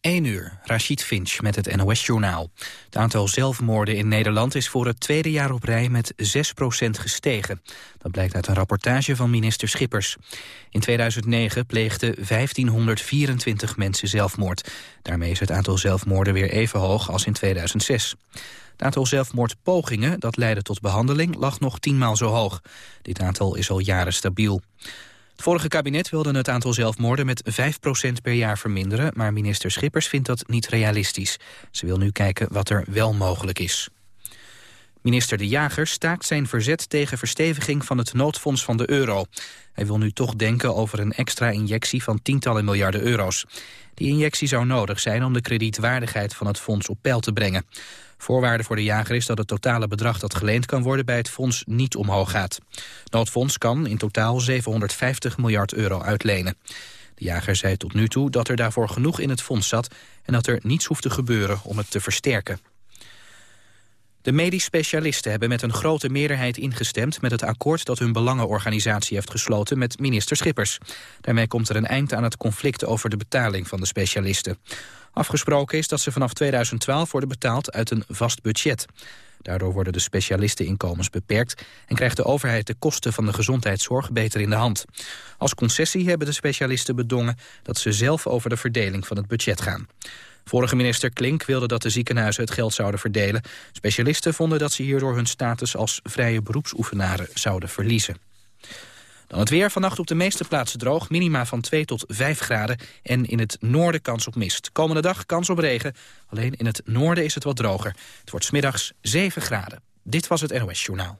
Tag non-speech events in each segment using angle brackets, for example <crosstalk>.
1 uur, Rachid Finch met het NOS-journaal. Het aantal zelfmoorden in Nederland is voor het tweede jaar op rij met 6% gestegen. Dat blijkt uit een rapportage van minister Schippers. In 2009 pleegden 1524 mensen zelfmoord. Daarmee is het aantal zelfmoorden weer even hoog als in 2006. Het aantal zelfmoordpogingen dat leidde tot behandeling lag nog tienmaal zo hoog. Dit aantal is al jaren stabiel. Het vorige kabinet wilde het aantal zelfmoorden met 5% per jaar verminderen... maar minister Schippers vindt dat niet realistisch. Ze wil nu kijken wat er wel mogelijk is. Minister De Jager staakt zijn verzet tegen versteviging van het noodfonds van de euro. Hij wil nu toch denken over een extra injectie van tientallen miljarden euro's. Die injectie zou nodig zijn om de kredietwaardigheid van het fonds op peil te brengen. Voorwaarde voor de jager is dat het totale bedrag dat geleend kan worden bij het fonds niet omhoog gaat. Noodfonds kan in totaal 750 miljard euro uitlenen. De jager zei tot nu toe dat er daarvoor genoeg in het fonds zat en dat er niets hoeft te gebeuren om het te versterken. De medisch specialisten hebben met een grote meerderheid ingestemd met het akkoord dat hun belangenorganisatie heeft gesloten met minister Schippers. Daarmee komt er een eind aan het conflict over de betaling van de specialisten. Afgesproken is dat ze vanaf 2012 worden betaald uit een vast budget. Daardoor worden de specialisteninkomens beperkt... en krijgt de overheid de kosten van de gezondheidszorg beter in de hand. Als concessie hebben de specialisten bedongen... dat ze zelf over de verdeling van het budget gaan. Vorige minister Klink wilde dat de ziekenhuizen het geld zouden verdelen. Specialisten vonden dat ze hierdoor hun status als vrije beroepsoefenaren zouden verliezen. Dan het weer. Vannacht op de meeste plaatsen droog. Minima van 2 tot 5 graden. En in het noorden kans op mist. Komende dag kans op regen. Alleen in het noorden is het wat droger. Het wordt smiddags 7 graden. Dit was het NOS Journaal.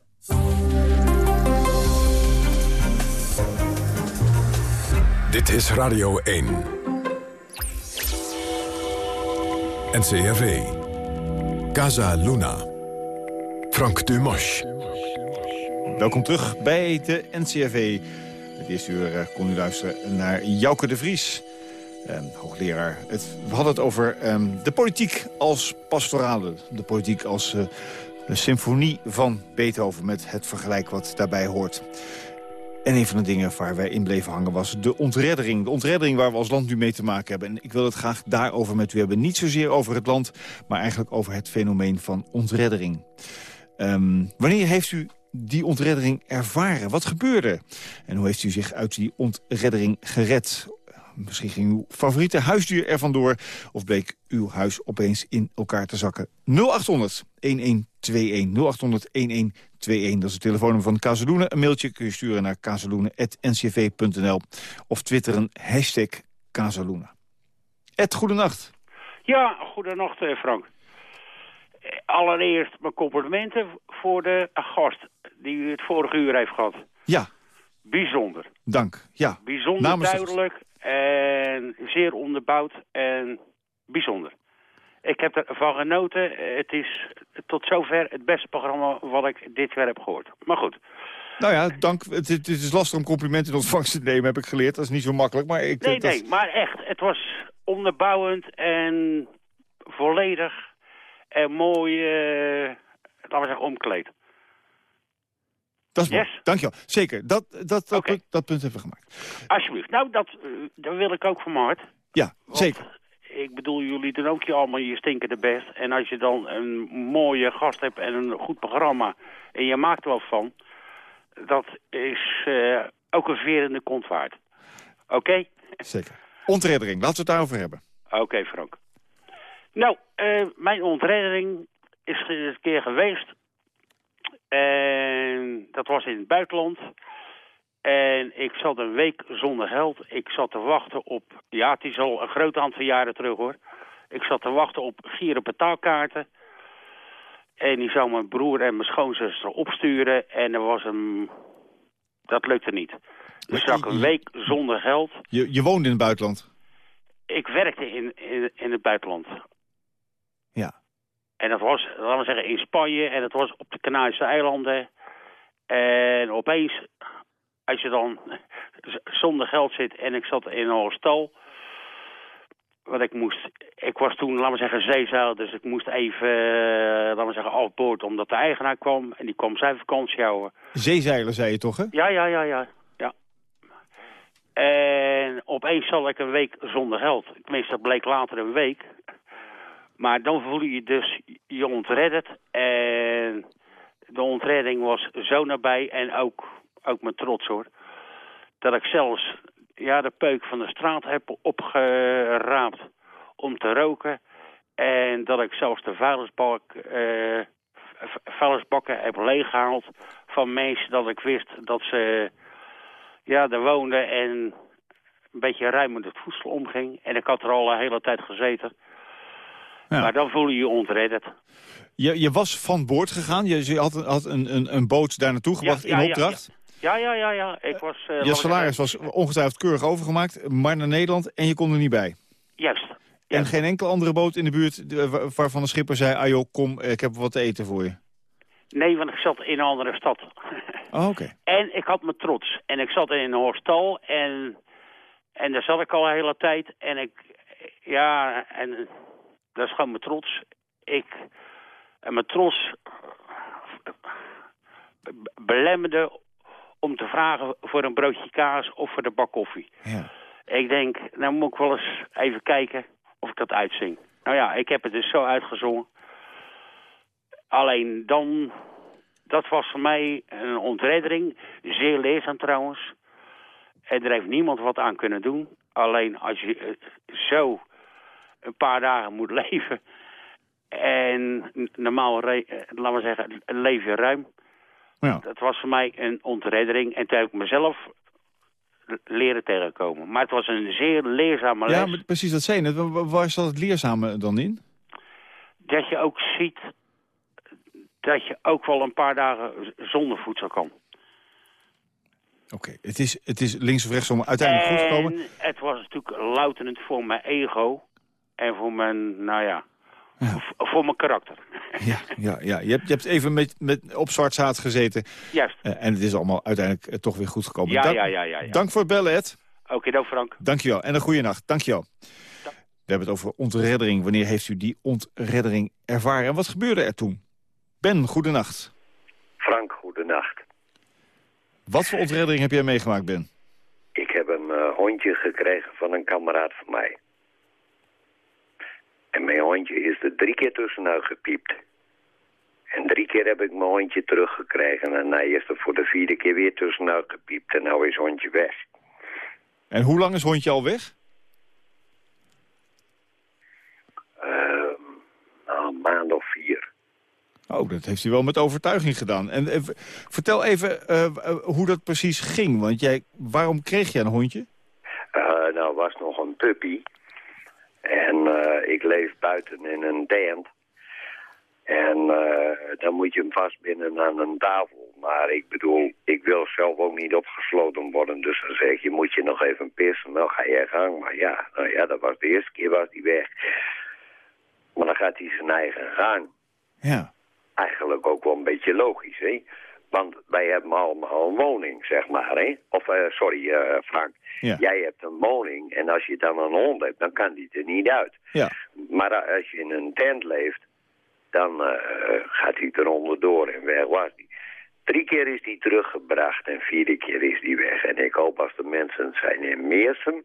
Dit is Radio 1. NCRV. Casa Luna. Frank Dumas. Welkom terug bij de NCRV. Het eerste uur eh, kon u luisteren naar Jouke de Vries. Um, hoogleraar. Het, we hadden het over um, de politiek als pastorale. De politiek als uh, de symfonie van Beethoven met het vergelijk wat daarbij hoort. En een van de dingen waar wij in bleven hangen was de ontreddering. De ontreddering waar we als land nu mee te maken hebben. En ik wil het graag daarover met u hebben. Niet zozeer over het land, maar eigenlijk over het fenomeen van ontreddering. Um, wanneer heeft u die ontreddering ervaren? Wat gebeurde? En hoe heeft u zich uit die ontreddering gered? Misschien ging uw favoriete huisdier er vandoor... of bleek uw huis opeens in elkaar te zakken. 0800 1121 0800 1121, dat is het telefoonnummer van Kazeloenen. Een mailtje kun je sturen naar kazeloenen.ncv.nl of twitteren hashtag Kazeloenen. Ed, goedenacht. Ja, goedenacht eh, Frank. Allereerst mijn complimenten voor de gast die u het vorige uur heeft gehad. Ja. Bijzonder. Dank, ja. Bijzonder duidelijk en zeer onderbouwd en bijzonder. Ik heb ervan genoten. Het is tot zover het beste programma wat ik dit weer heb gehoord. Maar goed. Nou ja, dank. Het, het is lastig om complimenten in ontvangst te nemen, heb ik geleerd. Dat is niet zo makkelijk. Maar ik, nee, nee, maar echt. Het was onderbouwend en volledig en mooi, uh, laten we zeggen, omkleed. Dat is yes. Dankjewel. Zeker. Dat, dat, dat, punt, dat punt hebben we gemaakt. Alsjeblieft. Nou, dat, uh, dat wil ik ook van mijn hart. Ja, zeker. Ik bedoel, jullie doen ook je allemaal je stinkende best. En als je dan een mooie gast hebt en een goed programma... en je maakt er wat van... dat is uh, ook een veer in de kont waard. Oké? Okay? Zeker. Ontreddering, laten we het daarover hebben. Oké, okay, Frank. Nou, uh, mijn ontredding is een keer geweest en dat was in het buitenland. En ik zat een week zonder geld. Ik zat te wachten op... Ja, het is al een groot aantal jaren terug hoor. Ik zat te wachten op gire betaalkaarten. En die zou mijn broer en mijn schoonzuster opsturen. En er was een... Dat lukte niet. Dus zat een week zonder geld. Je, je woonde in het buitenland? Ik werkte in, in, in het buitenland. En dat was, laten we zeggen, in Spanje en dat was op de Canarische eilanden. En opeens, als je dan zonder geld zit en ik zat in een hostel... Want ik moest, ik was toen, laten we zeggen, zeezeil, dus ik moest even, laten we zeggen, afboord omdat de eigenaar kwam. En die kwam zijn vakantie houden. Zeezeilen, zei je toch, hè? Ja, ja, ja, ja. ja. En opeens zat ik een week zonder geld. Tenminste, dat bleek later een week. Maar dan voel je je dus je ontredderd. En de ontredding was zo nabij. En ook, ook mijn trots hoor. Dat ik zelfs ja, de peuk van de straat heb opgeraapt om te roken. En dat ik zelfs de vuilnisbak, v- vuilnisbakken heb leeggehaald van mensen dat ik wist dat ze ja, daar woonden en een beetje ruim met het voedsel omging. En ik had er al een hele tijd gezeten. Ja. Maar dan voel je je ontredderd. Je, je was van boord gegaan. Je, je had, een, had een, een, een boot daar naartoe gebracht Ja, ja, in ja, opdracht. Ja, ja, ja, ja. Ik was... eh, Je salaris was ongetwijfeld keurig overgemaakt, maar naar Nederland en je kon er niet bij. Juist. En geen enkele andere boot in de buurt eh, wa- waarvan de schipper zei... ah joh, kom, eh, ik heb wat te eten voor je. Nee, want ik zat in een andere stad. <laughs> Oh, oké. En ik had me trots. En ik zat in een hostel en, en daar zat ik al een hele tijd. En ik, ja, en dat is gewoon mijn trots. Ik, en mijn trots be- belemmerde om te vragen voor een broodje kaas of voor de bak koffie. Ja. Ik denk, nou moet ik wel eens even kijken of ik dat uitzing. Nou ja, ik heb het dus zo uitgezongen. Alleen dan, dat was voor mij een ontreddering. Zeer leerzaam trouwens. En er heeft niemand wat aan kunnen doen. Alleen als je eh, zo een paar dagen moet <laughs> leven... en normaal, eh, laten we zeggen, leef je ruim... Ja. Dat was voor mij een ontreddering. En toen heb ik mezelf leren tegenkomen. Maar het was een zeer leerzame les. ja, maar precies dat zei je net. Wa- wa- Waar zat het leerzame dan in? Dat je ook ziet dat je ook wel een paar dagen zonder voedsel kan. Oké, het, is, het is links of rechtsom uiteindelijk goed gekomen. En het was natuurlijk louterend voor mijn ego. En voor mijn, nou ja, Ja. voor mijn karakter. Ja, ja, ja. Je, hebt, je hebt even met, met, op zwart zaad gezeten. Juist. eh, en het is allemaal uiteindelijk eh, toch weer goed gekomen. Ja, Dank- ja, ja, ja, ja. Dank voor het bellen, Ed. Oké, dan Frank. Dankjewel. En een goede nacht. Dankjewel. We hebben het over ontreddering. Wanneer heeft u die ontreddering ervaren? En wat gebeurde er toen? Ben, goedenacht. Frank, goedenacht. Wat voor ontreddering heb jij meegemaakt, Ben? Ik heb een eh, hondje gekregen van een kameraad van mij. Hondje is er drie keer tussenuit gepiept. En drie keer heb ik mijn hondje teruggekregen. En hij is er voor de vierde keer weer tussenuit gepiept. En nou is hondje weg. En hoe lang is hondje al weg? Ehm, nou, een maand of vier. Oh, dat heeft u wel met overtuiging gedaan. En eh, vertel even eh, eh, hoe dat precies ging. Want jij, waarom kreeg je een hondje? Eh, nou, was nog een puppy. En eh, ik leef buiten in een tent. En eh, dan moet je hem vastbinden aan een tafel. Maar ik bedoel, ik wil zelf ook niet opgesloten worden. Dus dan zeg je, moet je nog even pissen, dan ga je gang. Maar ja, nou ja, dat was de eerste keer was hij weg. Maar dan gaat hij zijn eigen gang. Ja. Eigenlijk ook wel een beetje logisch, hè? Want wij hebben allemaal een woning, zeg maar, hè? Of, eh, sorry, eh, Frank. Ja. Jij hebt een woning en als je dan een hond hebt, dan kan die er niet uit. Ja. Maar a- als je in een tent leeft, dan eh, gaat hij er onderdoor en weg was hij. Drie keer is hij teruggebracht en vierde keer is hij weg. En ik hoop als de mensen zijn in Meersen,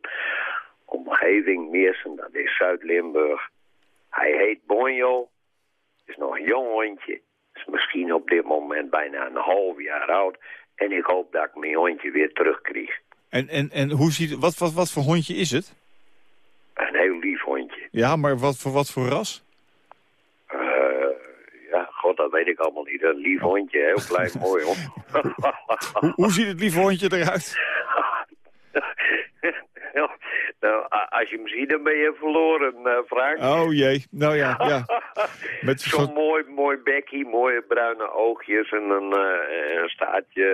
omgeving Meersen, dat is Zuid-Limburg. Hij heet Bonjo, is nog een jong hondje. Is misschien op dit moment bijna een half jaar oud. En ik hoop dat ik mijn hondje weer terugkrijg. En, en, en hoe ziet, wat, wat, wat voor hondje is het? Een heel lief hondje. Ja, maar wat voor, wat voor ras? Eh, ja, god, dat weet ik allemaal niet. Een lief hondje, heel klein, <laughs> mooi hond. Hoe, hoe ziet het lieve hondje eruit? <laughs> Nou, a- als je hem ziet, dan ben je verloren, eh, Frank. Oh jee, nou ja, ja. <laughs> Met Zo'n mooi, mooi bekkie, mooie bruine oogjes en een, eh, een staartje,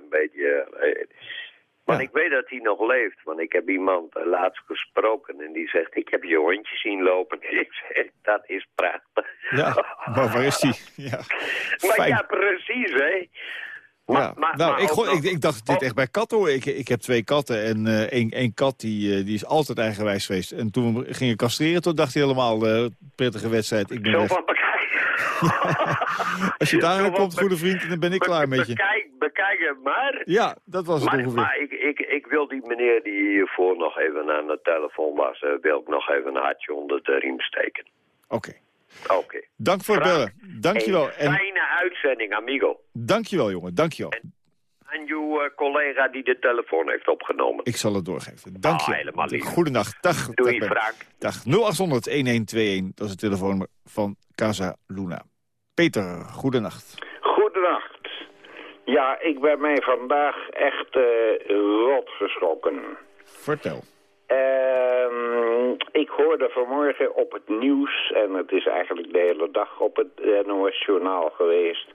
een beetje... Maar Ja. ik weet dat hij nog leeft, want ik heb iemand eh, laatst gesproken en die zegt... ik heb je hondje zien lopen. <laughs> Ik zeg, dat is prachtig. Ja, <laughs> maar waar is die? Ja, Maar fijn. ja, precies, hè. Maar- Ja. maar- nou, maar ik, gooi- ik, nog- ik dacht dit echt bij katten hoor. Ik, ik heb twee katten en eh één, één kat die, eh, die is altijd eigenwijs geweest. En toen we gingen castreren, toen dacht hij helemaal prettige wedstrijd. Ik ben Zo weg. van. <laughs> Als je daar Zo aan van komt, goede vriend, dan ben ik klaar met je. Bekijk het maar. Ja, dat was het Maar, ongeveer. maar ik, ik, ik wil die meneer die hiervoor nog even aan de telefoon was... Uh, wil ik nog even een hartje onder de riem steken. Oké. Oké. Dank voor het bellen. Dankjewel. Een fijne uitzending, amigo. Dankjewel, jongen. Dankjewel. En aan uw uh, collega die de telefoon heeft opgenomen. Ik zal het doorgeven. Dank je. Oh, helemaal lief. Goedendag. Dag. Doei, dag, Frank. Dag. 0800-1121. Dat is het telefoonnummer van Casa Luna. Peter. Goedenacht. Ja, ik ben mij vandaag echt uh, rot geschrokken. Vertel. Uh, ik hoorde vanmorgen op het nieuws, en het is eigenlijk de hele dag op het NOS-journaal geweest...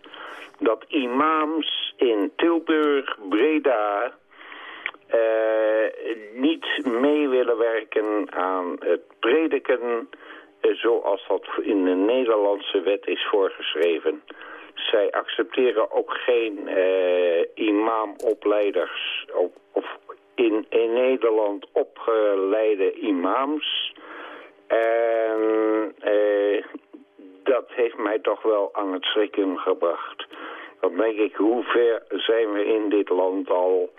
dat imams in Tilburg, Breda... Uh, niet mee willen werken aan het prediken... Uh, zoals dat in de Nederlandse wet is voorgeschreven. Zij accepteren ook geen uh, imamopleiders of, of in, Nederland opgeleide imams. En uh, dat heeft mij toch wel aan het schrikken gebracht. Dan denk ik, hoe ver zijn we in dit land al...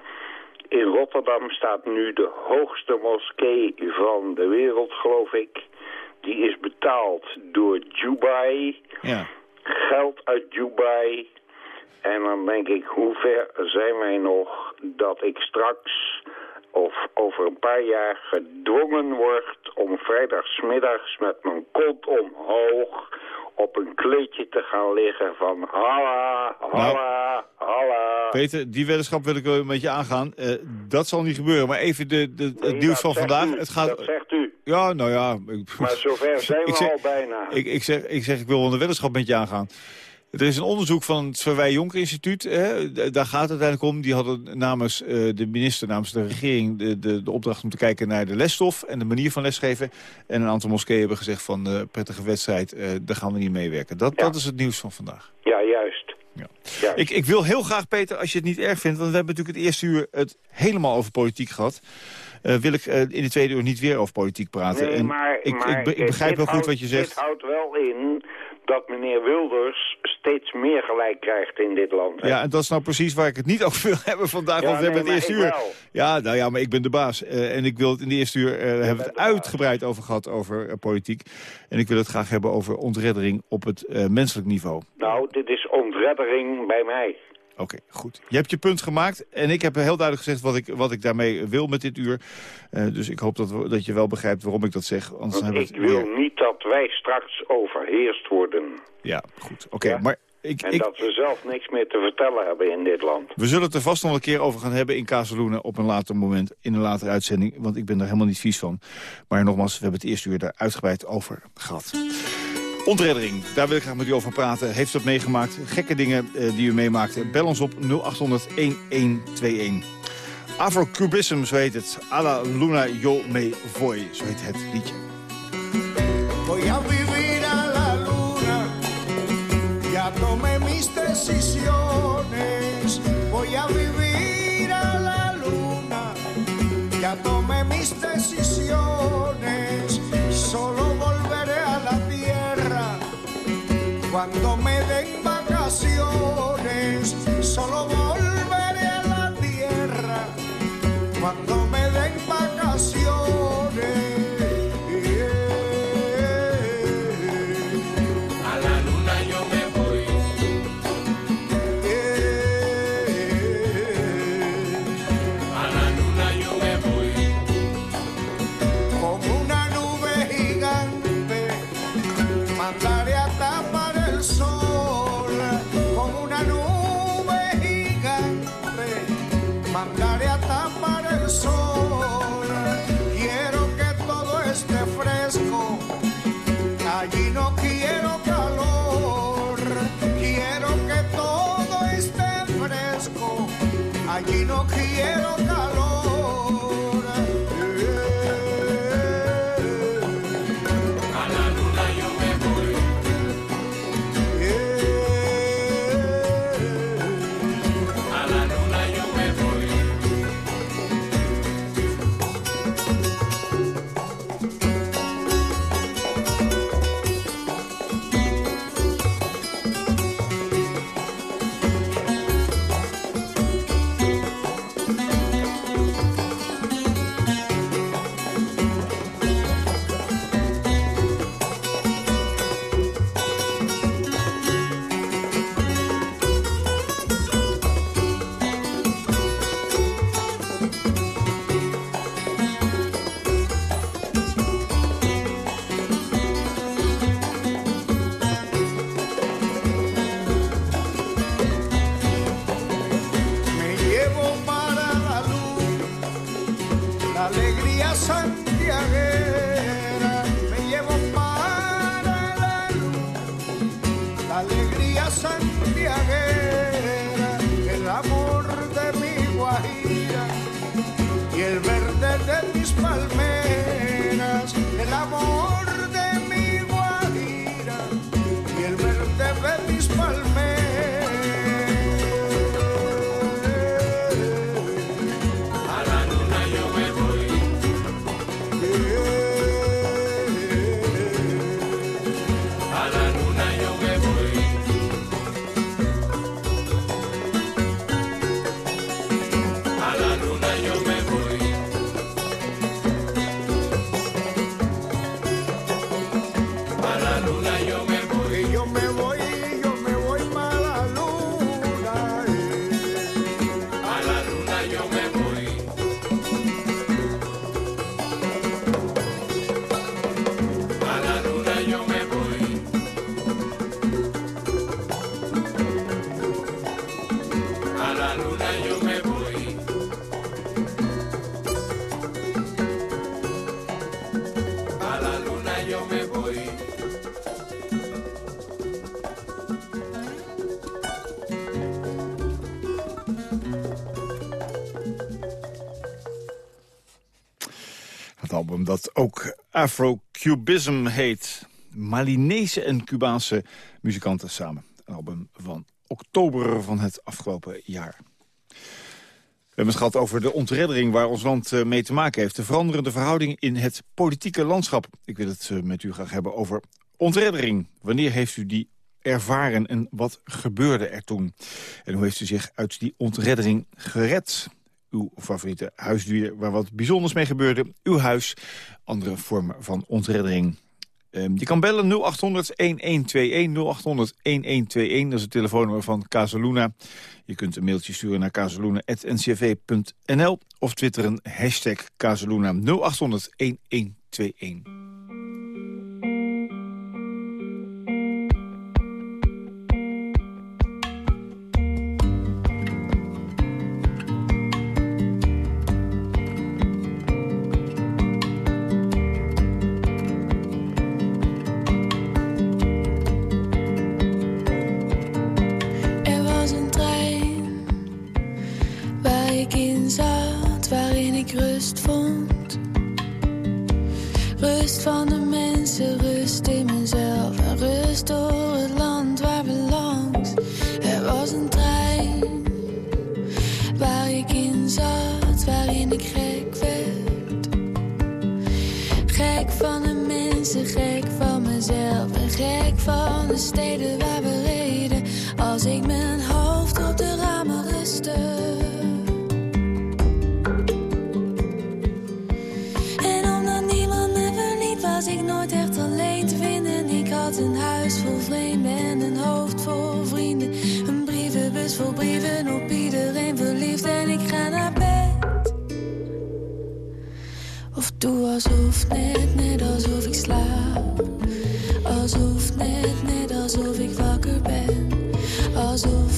In Rotterdam staat nu de hoogste moskee van de wereld, geloof ik. Die is betaald door Dubai. Ja. Geld uit Dubai. En dan denk ik, hoe ver zijn wij nog dat ik straks of over een paar jaar gedwongen word om vrijdagsmiddags met mijn kont omhoog op een kleedje te gaan liggen van halla, halla, nou, halla. Peter, die weddenschap wil ik wel een beetje aangaan. Uh, dat zal niet gebeuren, maar even de, de, het nee, nieuws van vandaag. U, het gaat... Dat zegt u. Ja, nou ja. Ik, maar zover zijn <laughs> we zeg, al bijna. Ik, ik, zeg, ik zeg, ik wil een weddenschap met je aangaan. Er is een onderzoek van het Verwij Jonker Instituut. Hè, daar gaat het uiteindelijk om. Die hadden namens uh, de minister, namens de regering... De, de, de, opdracht om te kijken naar de lesstof en de manier van lesgeven. En een aantal moskeeën hebben gezegd van... Uh, prettige wedstrijd, uh, daar gaan we niet meewerken. Dat, ja. dat is het nieuws van vandaag. Ja, juist. Ja. Juist. Ik, ik wil heel graag, Peter, als je het niet erg vindt... want we hebben natuurlijk het eerste uur het helemaal over politiek gehad... Uh, wil ik uh, in de tweede uur niet weer over politiek praten. Nee, maar, ik, maar ik, ik begrijp wel goed houdt, wat je zegt. Dit houdt wel in dat meneer Wilders steeds meer gelijk krijgt in dit land. Hè? Ja, en dat is nou precies waar ik het niet <laughs> over wil hebben vandaag, ja, want we nee, hebben het eerste uur. Wel. Ja, nou ja, maar ik ben de baas. Uh, en ik wil het in de eerste uur, uh, hebben het uitgebreid over gehad over uh, politiek. En ik wil het graag hebben over ontreddering op het menselijk niveau. Nou, dit is ontreddering bij mij. Oké, okay, goed. Je hebt je punt gemaakt en ik heb heel duidelijk gezegd wat ik, wat ik daarmee wil met dit uur. Uh, dus ik hoop dat, we, dat je wel begrijpt waarom ik dat zeg. Anders ik wil weer... niet dat wij straks overheerst worden. Ja, goed. Oké, okay, ja? maar... Ik, en ik... dat we zelf niks meer te vertellen hebben in dit land. We zullen het er vast nog een keer over gaan hebben in Kazeloenen op een later moment, in een latere uitzending, want ik ben daar helemaal niet vies van. Maar nogmaals, we hebben het eerste uur daar uitgebreid over gehad. Ontreddering, daar wil ik graag met u over praten. Heeft u dat meegemaakt? Gekke dingen uh, die u meemaakte? Bel ons op 0800-1121. Afro-Cubism, zo heet het. La Luna Yo Me Voy, zo heet het liedje. Voy a vivir a la luna, ya tomé mis decisiones. Voy a vivir Het album dat ook Afro-Cubism heet. Malinese en Cubaanse muzikanten samen. Een album van oktober van het afgelopen jaar. We hebben het gehad over de ontreddering waar ons land eh, mee te maken heeft. De veranderende verhouding in het politieke landschap. Ik wil het eh, met u graag hebben over ontreddering. Wanneer heeft u die ervaren en wat gebeurde er toen? En hoe heeft u zich uit die ontreddering gered? Uw favoriete huisdier waar wat bijzonders mee gebeurde. Uw huis, andere vormen van ontreddering. Ehm, je kan bellen 0800-1121, 0800-1121. Dat is het telefoonnummer van Casaluna. Je kunt een mailtje sturen naar casaluna.ncv.nl of twitteren hashtag Casaluna 0800-1121. Was ik nooit echt alleen te vinden. Ik had een huis vol vreemden en een hoofd vol vrienden. Een brievenbus vol brieven op iedereen verliefd. En ik ga naar bed. Of doe alsof, net, net alsof ik slaap. Alsof, net, net alsof ik wakker ben. Alsof,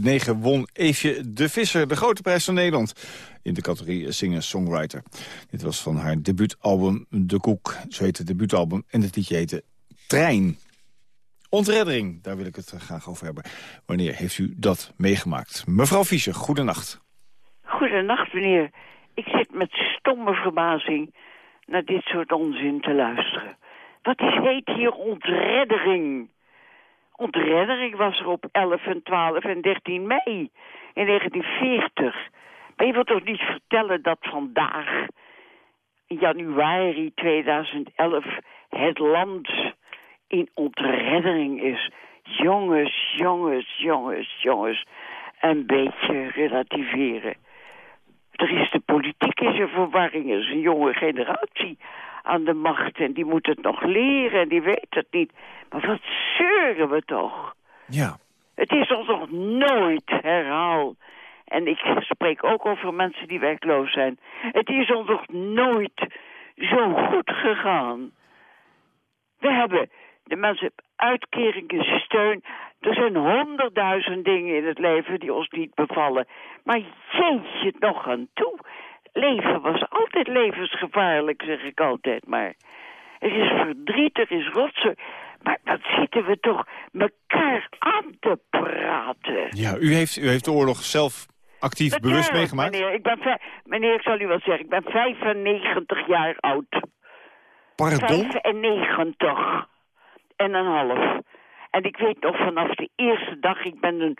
2009 won Eefje de Visser de grote prijs van Nederland in de categorie singer-songwriter. Dit was van haar debuutalbum De Koek. Zo heette het debuutalbum en het liedje heette Trein. Ontreddering, daar wil ik het graag over hebben. Wanneer heeft u dat meegemaakt? Mevrouw Fischer, goedenacht. Goedenacht, meneer. Ik zit met stomme verbazing naar dit soort onzin te luisteren. Wat is heet hier ontreddering? Ontreddering was er op 11 en 12 en 13 mei in 1940. Maar je wilt toch niet vertellen dat vandaag, januari 2011, het land in ontreddering is. Jongens, jongens, jongens, jongens. Een beetje relativeren. Er is de politiek is een verwarring. Er is een jonge generatie aan de macht. En die moet het nog leren en die weet het niet. Maar wat zeuren we toch? Ja. Het is ons nog nooit herhaald. En ik spreek ook over mensen die werkloos zijn. Het is ons nog nooit zo goed gegaan. We hebben de mensen uitkeringen, steun. Er zijn honderdduizend dingen in het leven die ons niet bevallen. Maar jeetje nog aan toe. Leven was altijd levensgevaarlijk, zeg ik altijd maar. Er is verdriet, er is rotsen. Maar wat zitten we toch mekaar aan te praten. Ja, u heeft, u heeft de oorlog zelf actief bewust meegemaakt? Meneer ik, ben, meneer, ik zal u wat zeggen. Ik ben 95 jaar oud. Pardon? 95 en een half. En ik weet nog vanaf de eerste dag, ik ben een,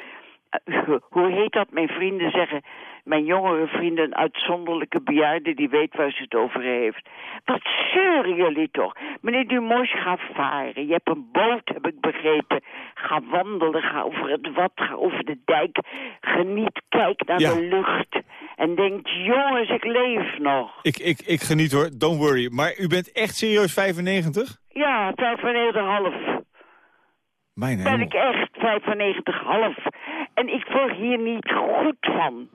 <laughs> hoe heet dat? Mijn vrienden zeggen, mijn jongere vrienden, een uitzonderlijke bejaarde die weet waar ze het over heeft. Wat zeuren jullie toch? Meneer Dumois, ga varen. Je hebt een boot, heb ik begrepen. Ga wandelen, ga over het wat, ga over de dijk. Geniet, kijk naar Ja. de lucht. En denk, jongens, ik leef nog. Ik, ik, ik geniet hoor, don't worry. Maar u bent echt serieus 95? Ja, 95,5. Mijn ben ik echt 95,5. En ik word hier niet goed van.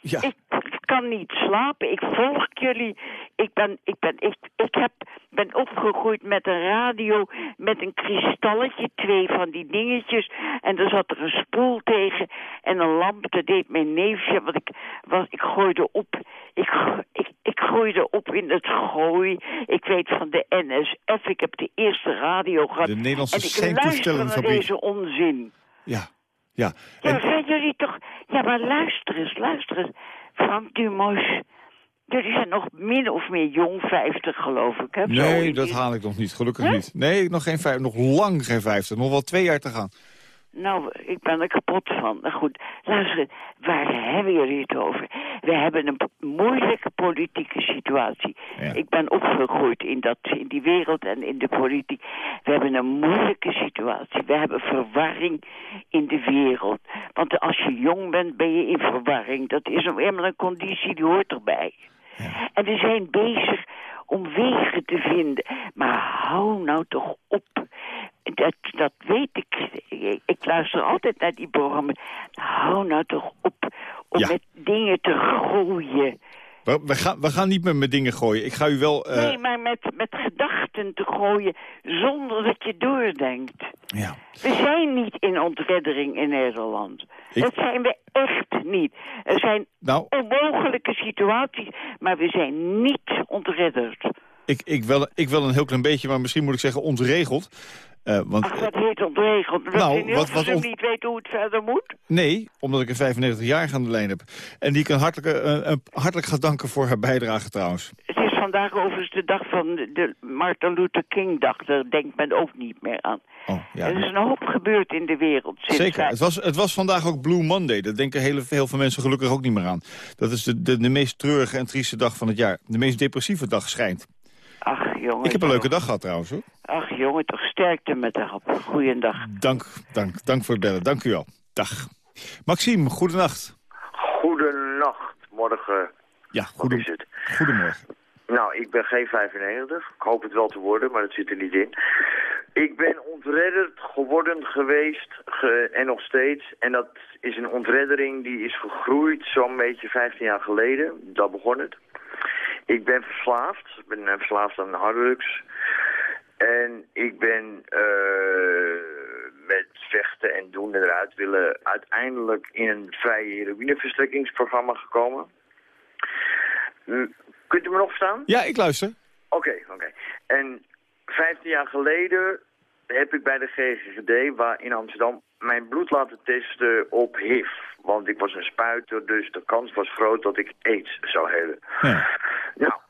Ja. Ik, ik kan niet slapen. Ik volg jullie. Ik ben, ik ben, ik, ik heb, ben opgegroeid met een radio, met een kristalletje, twee van die dingetjes. En er zat er een spoel tegen en een lamp. Dat deed mijn neefje, want ik, was, ik gooide op. Ik, ik, groeide op in het gooi. Ik weet van de NSF. Ik heb de eerste radio gehad. De Nederlandse en ik luister naar deze onzin. Ja, ja. Ja, En, zijn jullie toch... Ja, maar luister eens, luister eens. Frank Dumois, jullie zijn nog min of meer jong, 50 geloof ik. Hè? Nee, dat haal ik nog niet, gelukkig niet. Nee, nog, geen vijf, nog lang geen 50, nog wel twee jaar te gaan. Nou, ik ben er kapot van. Nou goed, luister, waar hebben jullie het over? We hebben een moeilijke politieke situatie. Ja. Ik ben opgegroeid in, dat, in die wereld en in de politiek. We hebben een moeilijke situatie. We hebben verwarring in de wereld. Want als je jong bent, ben je in verwarring. Dat is nou eenmaal een conditie, die hoort erbij. En we zijn bezig om wegen te vinden. Maar hou nou toch op. Dat, dat weet ik. ik. Luister altijd naar die programma's. Hou nou toch op om Ja. met dingen te gooien. We, we, gaan, we gaan niet meer met dingen gooien. Ik ga u wel... eh, nee, maar met, met gedachten te gooien zonder dat je doordenkt. ja. We zijn niet in ontreddering in Nederland. Ik- Dat zijn we echt niet. Er zijn Nou, onmogelijke situaties, maar we zijn niet ontredderd. ik, ik, wel, ik wel een heel klein beetje, maar misschien moet ik zeggen ontregeld. Eh, want, Ach, wat heet ontregeld? Dat Nou, wat- niet weet hoe het verder moet? Nee, omdat ik een 95 jaar aan de lijn heb. En die een hartelijk, eh, een hartelijk ga danken voor haar bijdrage trouwens. Het is vandaag overigens de dag van de- Martin Luther King dag. Daar denkt men ook niet meer aan. Oh, ja. Er is een hoop gebeurd in de wereld. Sinds Zeker. wij- Het was, het was vandaag ook Blue Monday. Dat denken hele, heel veel mensen gelukkig ook niet meer aan. Dat is de, de, de meest treurige en trieste dag van het jaar. De meest depressieve dag schijnt. Ach, jongen. Ik heb een leuke dag gehad trouwens hoor. Ach, jongen, toch sterkte met de hap. Goeiedag. Dank, dank, dank voor het bellen. Dank u wel. Dag. Maxime, goedenacht. Goedenacht, morgen. Ja, Wat is het? goedemorgen. Nou, ik ben geen 95. Ik hoop het wel te worden, maar dat zit er niet in. Ik ben ontredderd geworden geweest ge- en nog steeds. En dat is een ontreddering die is gegroeid zo'n beetje 15 jaar geleden. Dat begon het. Ik ben verslaafd. Ik ben eh, verslaafd aan harddrugs. En ik ben eh, met vechten en doen en eruit willen uiteindelijk in een vrije heroïneverstrekkingsprogramma gekomen. Kunt u me nog verstaan? Ja, ik luister. Oké, oké. En 15 jaar geleden heb ik bij de GGD, waar in Amsterdam, mijn bloed laten testen op HIV. Want ik was een spuiter, dus de kans was groot dat ik aids zou hebben. Nou, ik ga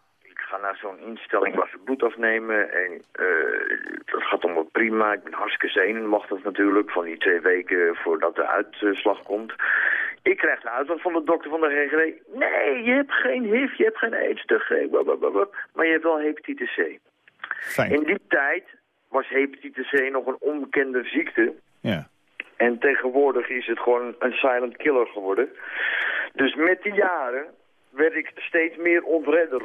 naar zo'n instelling waar ze bloed afnemen en eh, dat gaat allemaal prima. Ik ben hartstikke zenuwachtig natuurlijk, van die twee weken voordat de uitslag komt. Ik krijg de uitslag van de dokter van de GGD. Nee, je hebt geen HIV, je hebt geen aids, maar je hebt wel hepatitis C. Fijn. In die tijd was hepatitis C nog een onbekende ziekte. Ja. En tegenwoordig is het gewoon een silent killer geworden. Dus met die jaren werd ik steeds meer ontredder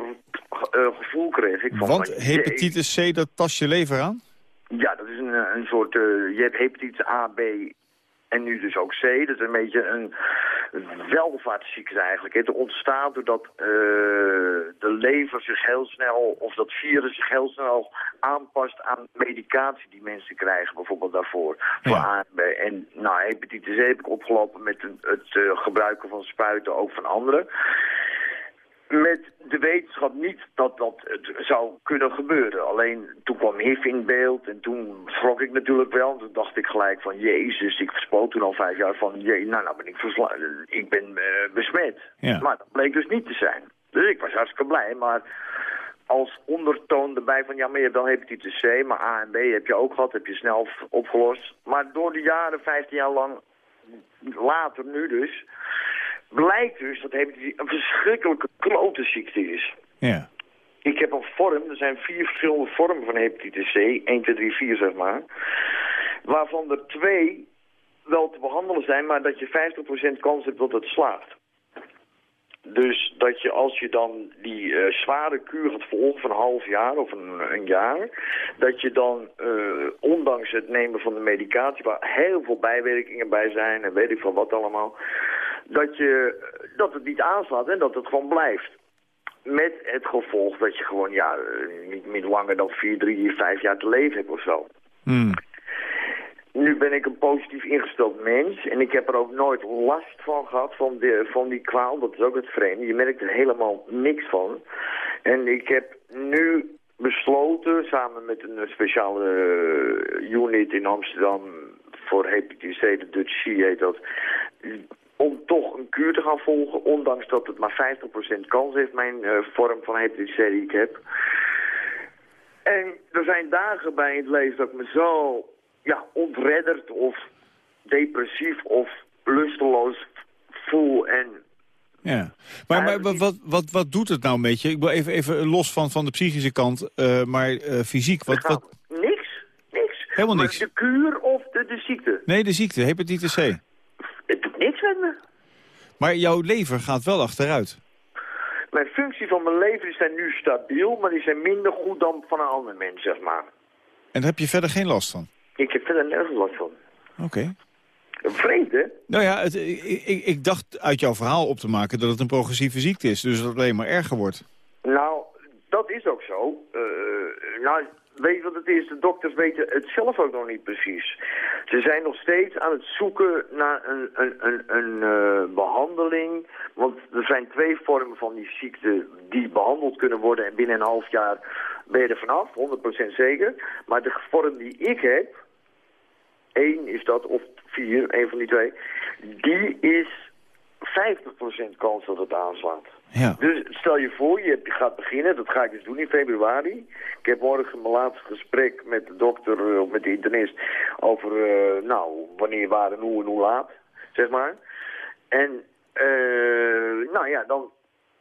eh, gevoel kreeg ik. Van, Want van, hepatitis C, dat tast je lever aan? Ja, dat is een, eh, een soort... eh, je hebt hepatitis A, B en nu dus ook C. Dat is een beetje een welvaartsziekte eigenlijk. Het ontstaat doordat eh, de lever zich heel snel, of dat virus zich heel snel aanpast aan medicatie die mensen krijgen, bijvoorbeeld daarvoor. Voor A en nou, hepatitis C heb ik opgelopen met het eh, gebruiken van spuiten, ook van anderen met de wetenschap niet dat dat het zou kunnen gebeuren. Alleen toen kwam HIV in beeld en toen schrok ik natuurlijk wel. Toen dacht ik gelijk van, jezus, ik verspoot toen al vijf jaar van, je, nou, nou ben ik, ik ben eh, besmet. Ja. Maar dat bleek dus niet te zijn. Dus ik was hartstikke blij, maar als ondertoon erbij van, ja, maar je hebt wel hepatitis C, maar A en B heb je ook gehad, heb je snel opgelost. Maar door de jaren, 15 jaar lang, later nu dus, blijkt dus dat hepatitis een verschrikkelijke klote ziekte is. Ja. Ik heb een vorm, er zijn vier verschillende vormen van hepatitis C, 1, 2, 3, 4 zeg maar, waarvan er twee wel te behandelen zijn, maar dat je 50% kans hebt dat het slaagt. Dus dat je als je dan die eh, zware kuur gaat volgen van een half jaar of een, een jaar, dat je dan eh, ondanks het nemen van de medicatie, waar heel veel bijwerkingen bij zijn en weet ik van wat allemaal, dat, je, dat het niet aanslaat en dat het gewoon blijft. Met het gevolg dat je gewoon ja, niet meer langer dan vier, drie, vijf jaar te leven hebt of zo. Hmm. Nu ben ik een positief ingesteld mens en ik heb er ook nooit last van gehad van, de, van die kwaal. Dat is ook het vreemde. Je merkt er helemaal niks van. En ik heb nu besloten, samen met een speciale eh, unit in Amsterdam voor hepatitis C, de Dutch C heet dat, om toch een kuur te gaan volgen, ondanks dat het maar 50% kans heeft, mijn eh, vorm van hepatitis C die ik heb. En er zijn dagen bij in het leven dat ik me zo ja, ontredderd of depressief of lusteloos voel. En Ja. Maar, maar wat, wat, wat, doet het nou met je? Ik wil even, even los van, van de psychische kant, eh, maar eh, fysiek. Wat, wat, niks, niks. Helemaal Maar niks. De kuur of de, de ziekte. nee, de ziekte, hepatitis C. Het doet niks met me. Maar jouw lever gaat wel achteruit. Mijn functie van mijn leven die zijn nu stabiel, maar die zijn minder goed dan van een ander mens, zeg maar. En daar heb je verder geen last van? Ik heb verder nergens last van. Oké. Vreemd, hè? Nou ja, het, ik, ik, ik dacht uit jouw verhaal op te maken dat het een progressieve ziekte is. Dus dat het alleen maar erger wordt. Nou, dat is ook zo. Eh, nou, weet wat het is? De dokters weten het zelf ook nog niet precies. Ze zijn nog steeds aan het zoeken naar een, een, een, een eh, behandeling. Want er zijn twee vormen van die ziekte die behandeld kunnen worden. En binnen een half jaar ben je er vanaf, 100% zeker. Maar de vorm die ik heb, één is dat, of vier, één van die twee, die is 50% kans dat het aanslaat. Ja. Dus stel je voor, je gaat beginnen, dat ga ik dus doen in februari. Ik heb morgen mijn laatste gesprek met de dokter, eh, of met de internist, over, eh, nou, wanneer, waar en hoe en hoe laat, zeg maar. En, eh, nou ja, dan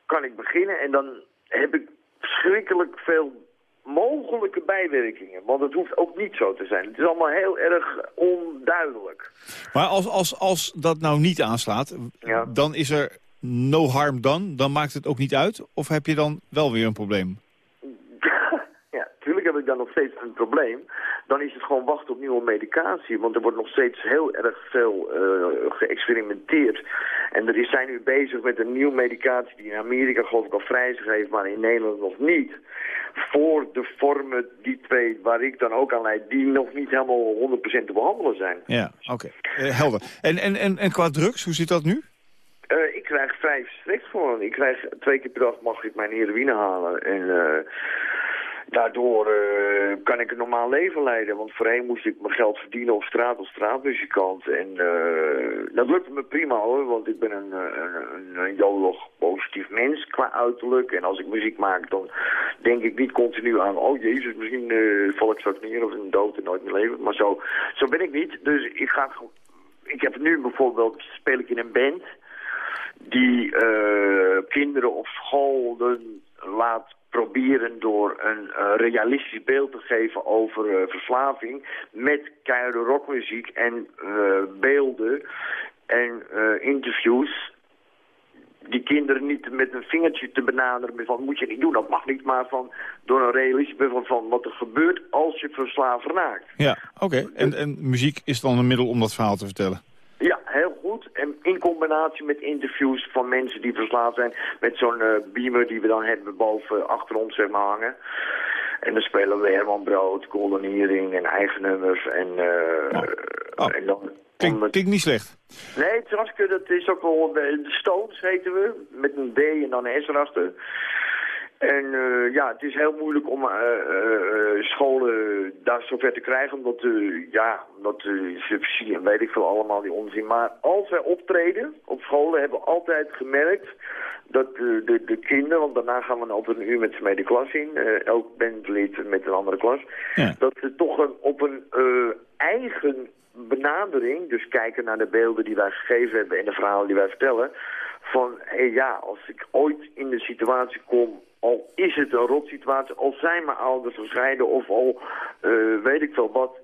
kan ik beginnen en dan heb ik verschrikkelijk veel mogelijke bijwerkingen. Want het hoeft ook niet zo te zijn. Het is allemaal heel erg onduidelijk. Maar als, als, als dat nou niet aanslaat, Ja. dan is er no harm done. Dan maakt het ook niet uit. Of heb je dan wel weer een probleem? <laughs> Ja, natuurlijk heb ik dan nog steeds een probleem. Dan is het gewoon wachten op nieuwe medicatie. Want er wordt nog steeds heel erg veel eh, geëxperimenteerd. En er is, zijn nu bezig met een nieuwe medicatie die in Amerika geloof ik al vrijgegeven, maar in Nederland nog niet. voor de vormen, die twee waar ik dan ook aan leid, die nog niet helemaal 100% te behandelen zijn. Ja, oké. Eh, helder. En, en, en, en qua drugs, hoe zit dat nu? Eh, ik krijg vrij strikt voor. Ik krijg twee keer per dag mag ik mijn heroïne halen. En eh, daardoor eh, kan ik een normaal leven leiden. Want voorheen moest ik mijn geld verdienen op straat als straatmuzikant. En dat lukte me prima hoor. Want ik ben een, een, positief mens qua uiterlijk. En als ik muziek maak dan denk ik niet continu aan... Oh jezus, misschien val ik straks neer of een dood en nooit meer leven. Maar zo, zo ben ik niet. Dus ik ga... Ik heb nu bijvoorbeeld, speel ik in een band die eh, kinderen op scholen laat proberen door een eh, realistisch beeld te geven over eh, verslaving met keiharde rockmuziek en beelden en interviews die kinderen niet met een vingertje te benaderen van moet je niet doen, dat mag niet, maar van door een realistisch beeld van, van wat er gebeurt als je verslaafd raakt. Ja, oké. En, en muziek is dan een middel om dat verhaal te vertellen? Ja, heel goed. En in combinatie met interviews van mensen die verslaafd zijn... met zo'n eh, beamer die we dan hebben boven achter ons zeg maar, hangen. En dan spelen we Herman Brood, Golden Earring en eigen nummers. En, eh, Oh. en dan... Klinkt, klinkt niet slecht. Nee, het dat is ook wel... De Stones heten we, met een D en dan een S erachter. En eh, ja, het is heel moeilijk om eh, eh, scholen daar zover te krijgen, omdat, ja, omdat subsidie en weet ik veel allemaal die onzin. Maar als wij optreden op scholen hebben we altijd gemerkt dat de, de kinderen, want daarna gaan we altijd een uur met z'n mee de klas in, elk bandlid met een andere klas, dat ze toch een, op een eigen benadering, dus kijken naar de beelden die wij gegeven hebben en de verhalen die wij vertellen, van hé ja, als ik ooit in de situatie kom, al is het een rotsituatie, al zijn mijn ouders gescheiden of al eh, weet ik veel wat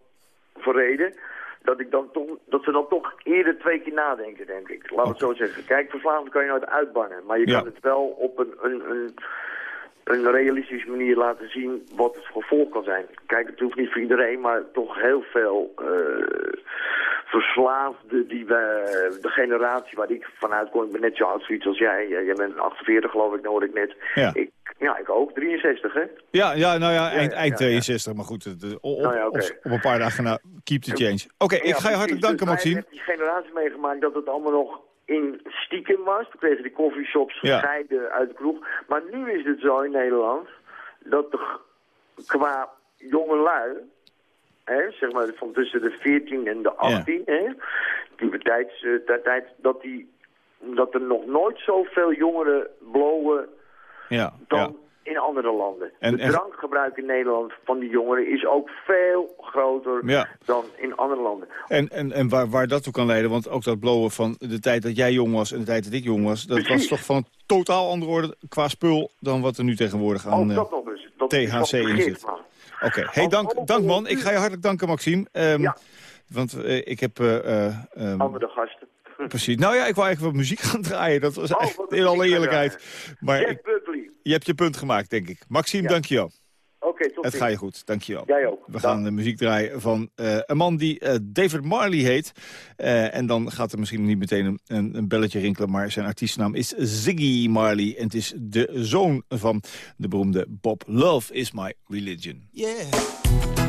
voor reden, dat, ik dan toch, dat ze dan toch eerder twee keer nadenken, denk ik. Laat het zo zeggen. Kijk, verslaving kan je nooit uitbannen, maar je Ja. kan het wel op een, een, een, een realistische manier laten zien wat het gevolg kan zijn. Kijk, het hoeft niet voor iedereen, maar toch heel veel eh, verslaafden die we, de generatie waar ik vanuit kom, ik ben net zo oud zoiets als jij. Jij bent 48 geloof ik, dat ik net. Ja. Ik, ja, ik ook, 63 hè. Ja, ja nou ja, eind, eind ja. 62, maar goed, het, eh, op, Nou ja, op, op een paar dagen na, keep the change. Oké, ik ga je hartelijk danken, Dus Maxime. hebben die generatie meegemaakt dat het allemaal nog in stiekem was. We kregen die coffeeshops gescheiden uit de kroeg. Maar nu is het zo in Nederland dat de, qua jongelui, hè, zeg maar van tussen de 14 en de 18, hè, die tijds, eh, tijd, tijd, dat, die, dat er nog nooit zoveel jongeren blowen Ja, dan ja. in andere landen. En- Het en- drankgebruik in Nederland van die jongeren is ook veel groter Ja. dan in andere landen. En, en, en waar, waar dat toe kan leiden, want ook dat blowen van de tijd dat jij jong was en de tijd dat ik jong was, dat was toch van een totaal andere orde qua spul dan wat er nu tegenwoordig aan Ook eh, dat nog eens. Dat THC in zit. Oké, hey, dank, dank man. Ik ga je hartelijk danken, Maxime. Ehm, Want eh, ik heb... ehm, Andere gasten. <laughs> Precies. Nou ja, ik wou eigenlijk wat muziek gaan draaien. Dat was echt wat in alle eerlijkheid. Maar Jeff ik, Buckley. je hebt je punt gemaakt, denk ik. Maxime, Ja. dankjewel. Oké, tot Het gaat je goed, dankjewel. Jij ook. We gaan de muziek draaien van eh, een man die eh, David Marley heet. Eh, en dan gaat er misschien niet meteen een, een, een belletje rinkelen... maar zijn artiestennaam is Ziggy Marley. En het is de zoon van de beroemde Bob Love is My Religion. Yeah.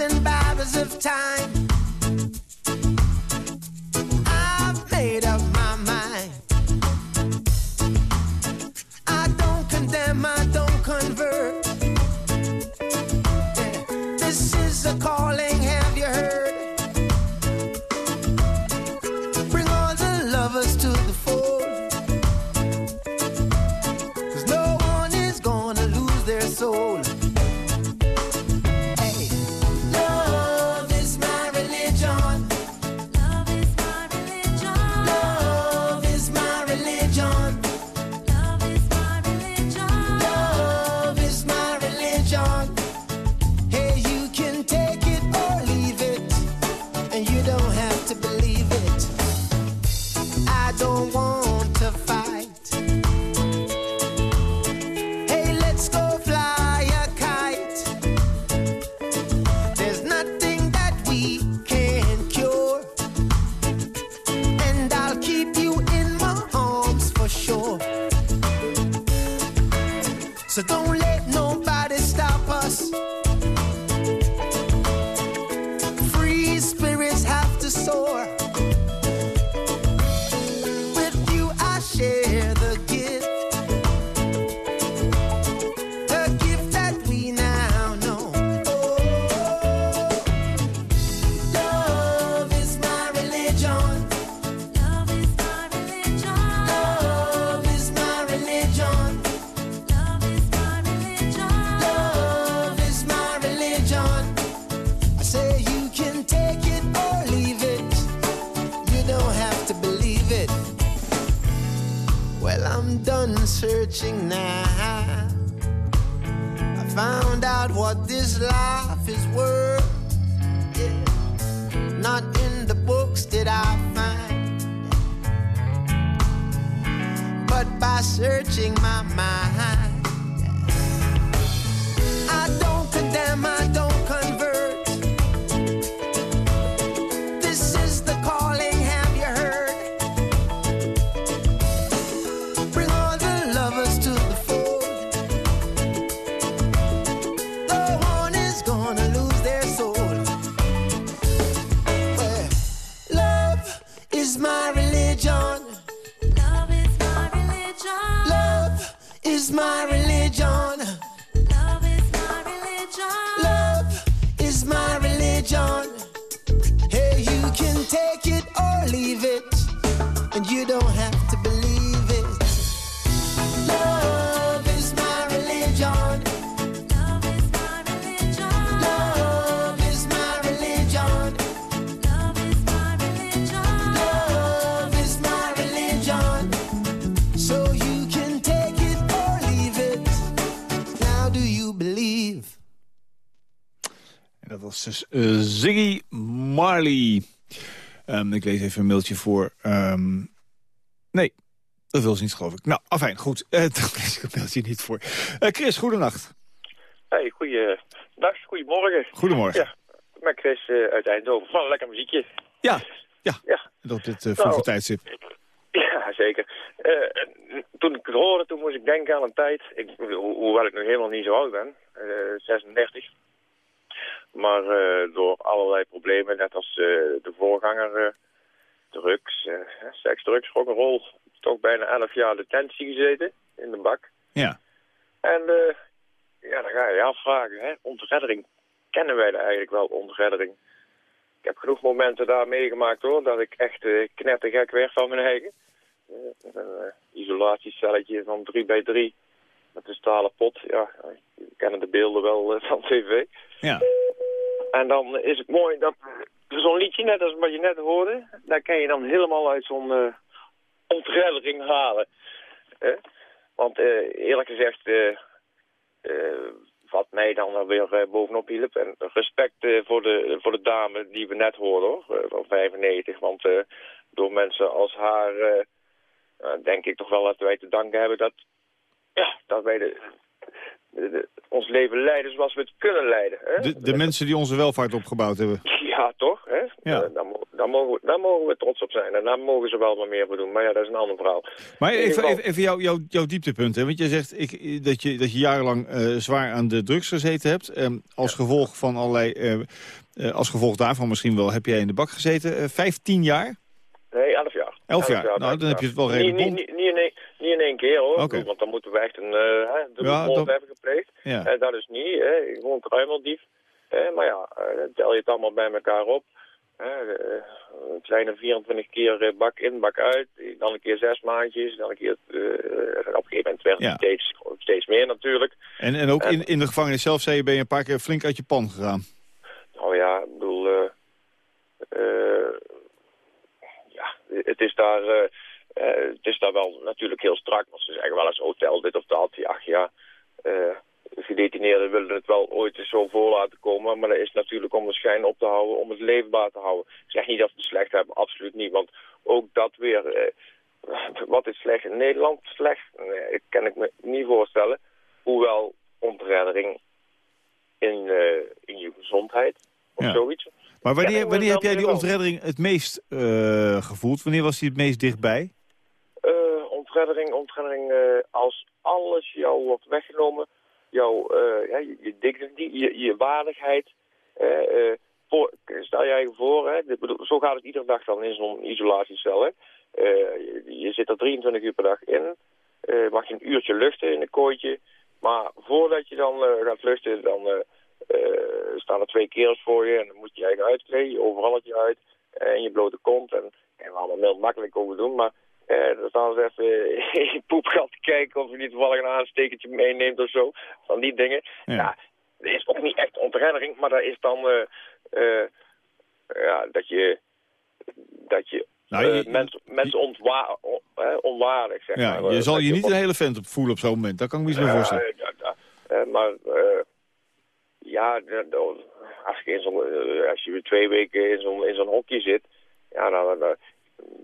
And Bibles of time, Well, I'm done searching now. I found out what this life is worth. Yeah. Not in the books did I find, but by searching my mind. I don't condemn, don't was dus Ziggy Marley. Ehm, ik lees even een mailtje voor. Ehm, nee, dat wil ze niet, geloof ik. Nou, afijn, goed. <laughs> Dan lees ik het mailtje niet voor. Eh, Chris, goedenacht. Hey, goeiedag, goedemorgen. Goedemorgen. Ja, met Chris eh, uit Eindhoven. Van een lekker muziekje. Ja, ja. Ja. Op dit uh, vroege Nou. tijdstip. Ja, zeker. Toen ik het hoorde, toen moest ik denken aan een tijd. Ik, ho- hoewel ik nog helemaal niet zo oud ben. eh, 36. Maar eh, door allerlei problemen, net als eh, de voorganger, eh, drugs, seks, drugs, rock'n'roll, toch bijna 11 jaar detentie gezeten in de bak. Ja. En ja, dan ga je je afvragen, hè, ontreddering. Kennen wij dat eigenlijk wel, ontreddering? Ik heb genoeg momenten daar meegemaakt hoor, dat ik echt eh, knettergek werd van mijn eigen. Met een isolatiecelletje van 3 bij 3 met een stalen pot. Ja, we kennen de beelden wel van tv. Ja. En dan is het mooi dat eh, zo'n liedje, net als wat je net hoorde, daar kan je dan helemaal uit zo'n eh ontreddering halen. Hè? Want eh, eerlijk gezegd, eh, eh, wat mij dan weer eh, bovenop hielp, en respect eh, voor, de, voor de dame die we net hoorden, hoor, eh, van 95. Want eh, door mensen als haar eh, eh, denk ik toch wel dat wij te danken hebben dat, ja, dat wij de- ons leven leiden zoals we het kunnen leiden. Hè? De, de mensen die onze welvaart opgebouwd hebben. Ja, toch? Hè? Ja. Eh, daar, mo- daar, mogen we, daar mogen we trots op zijn. En daar mogen ze wel wat meer voor doen. Maar ja, dat is een ander verhaal. Maar even, geval- even, even jouw, jouw, jouw dieptepunt. Hè? Want je zegt ik, dat, je, dat je jarenlang eh, zwaar aan de drugs gezeten hebt. Ehm, als gevolg van allerlei... eh, als gevolg daarvan misschien wel heb jij in de bak gezeten. 15 jaar? Nee, 11 jaar. Elf jaar. Nou, dan heb je het wel redelijk niet, bond. niet, niet, niet, in één, niet in één keer hoor. Ik Want dan moeten we echt een uh, Ja, dat- hebben gepleegd. Ja. Eh, dat is niet. Hè. Gewoon kruimeldief. Eh, maar ja, eh, tel je het allemaal bij elkaar op. Eh, een kleine 24 keer bak in, bak uit. Dan een keer zes maandjes. Dan een keer... eh, op een gegeven moment werd het Ja. steeds, steeds meer natuurlijk. En, en ook in, in de gevangenis zelf zei je, ben je een paar keer flink uit je pan gegaan. Nou ja, ik bedoel... ja, het is daar... eh, het is daar wel natuurlijk heel strak. Want ze zeggen wel eens hotel dit of dat. Ja, ja. eh, gedetineerden willen het wel ooit eens zo voor laten komen. Maar dat is natuurlijk om de schijn op te houden, om het leefbaar te houden. Ik zeg niet dat het slecht hebben, absoluut niet. Want ook dat weer... eh, wat is slecht in Nederland? Slecht? Nee, dat kan ik me niet voorstellen. Hoewel ontreddering in, in je gezondheid of Ja. zoiets. Maar wanneer, wanneer heb jij die ontreddering het meest gevoeld? Wanneer was die het meest dichtbij? Eh, ontreddering, ontreddering eh, als alles jou wordt weggenomen. Jouw, eh, ja, je, dignity, je, je waardigheid. voor, stel jij voor, hè, dit zo gaat het iedere dag dan in zo'n isolatiecel. Hè. Je, je zit er 23 uur per dag in. Mag je een uurtje luchten in een kooitje. Maar voordat je dan gaat luchten, dan staan er twee kerels voor je. En dan moet je je eigen uitkleden, je uit. En je blote kont. En, en we allemaal heel makkelijk over doen. Maar eh, dan staan ze even <laughs> in je poepgat te kijken of je niet toevallig een aanstekertje meeneemt of zo. Van die dingen. Ja. dat is ook niet echt ontreddering, maar dat is dan eh, eh, ja, dat je, dat je, Nou, je- eh, mensen, mensen ontwa on- eh, onwaardig, zeg Ja, maar. je Eh, zal je niet op- een hele vent op voelen op zo'n moment. Dat kan ik me iets meer voorstellen. eh. Eh, maar eh, ja, als je, in eh, als je weer twee weken in zo'n in zo'n hokje zit, ja, dan, dan,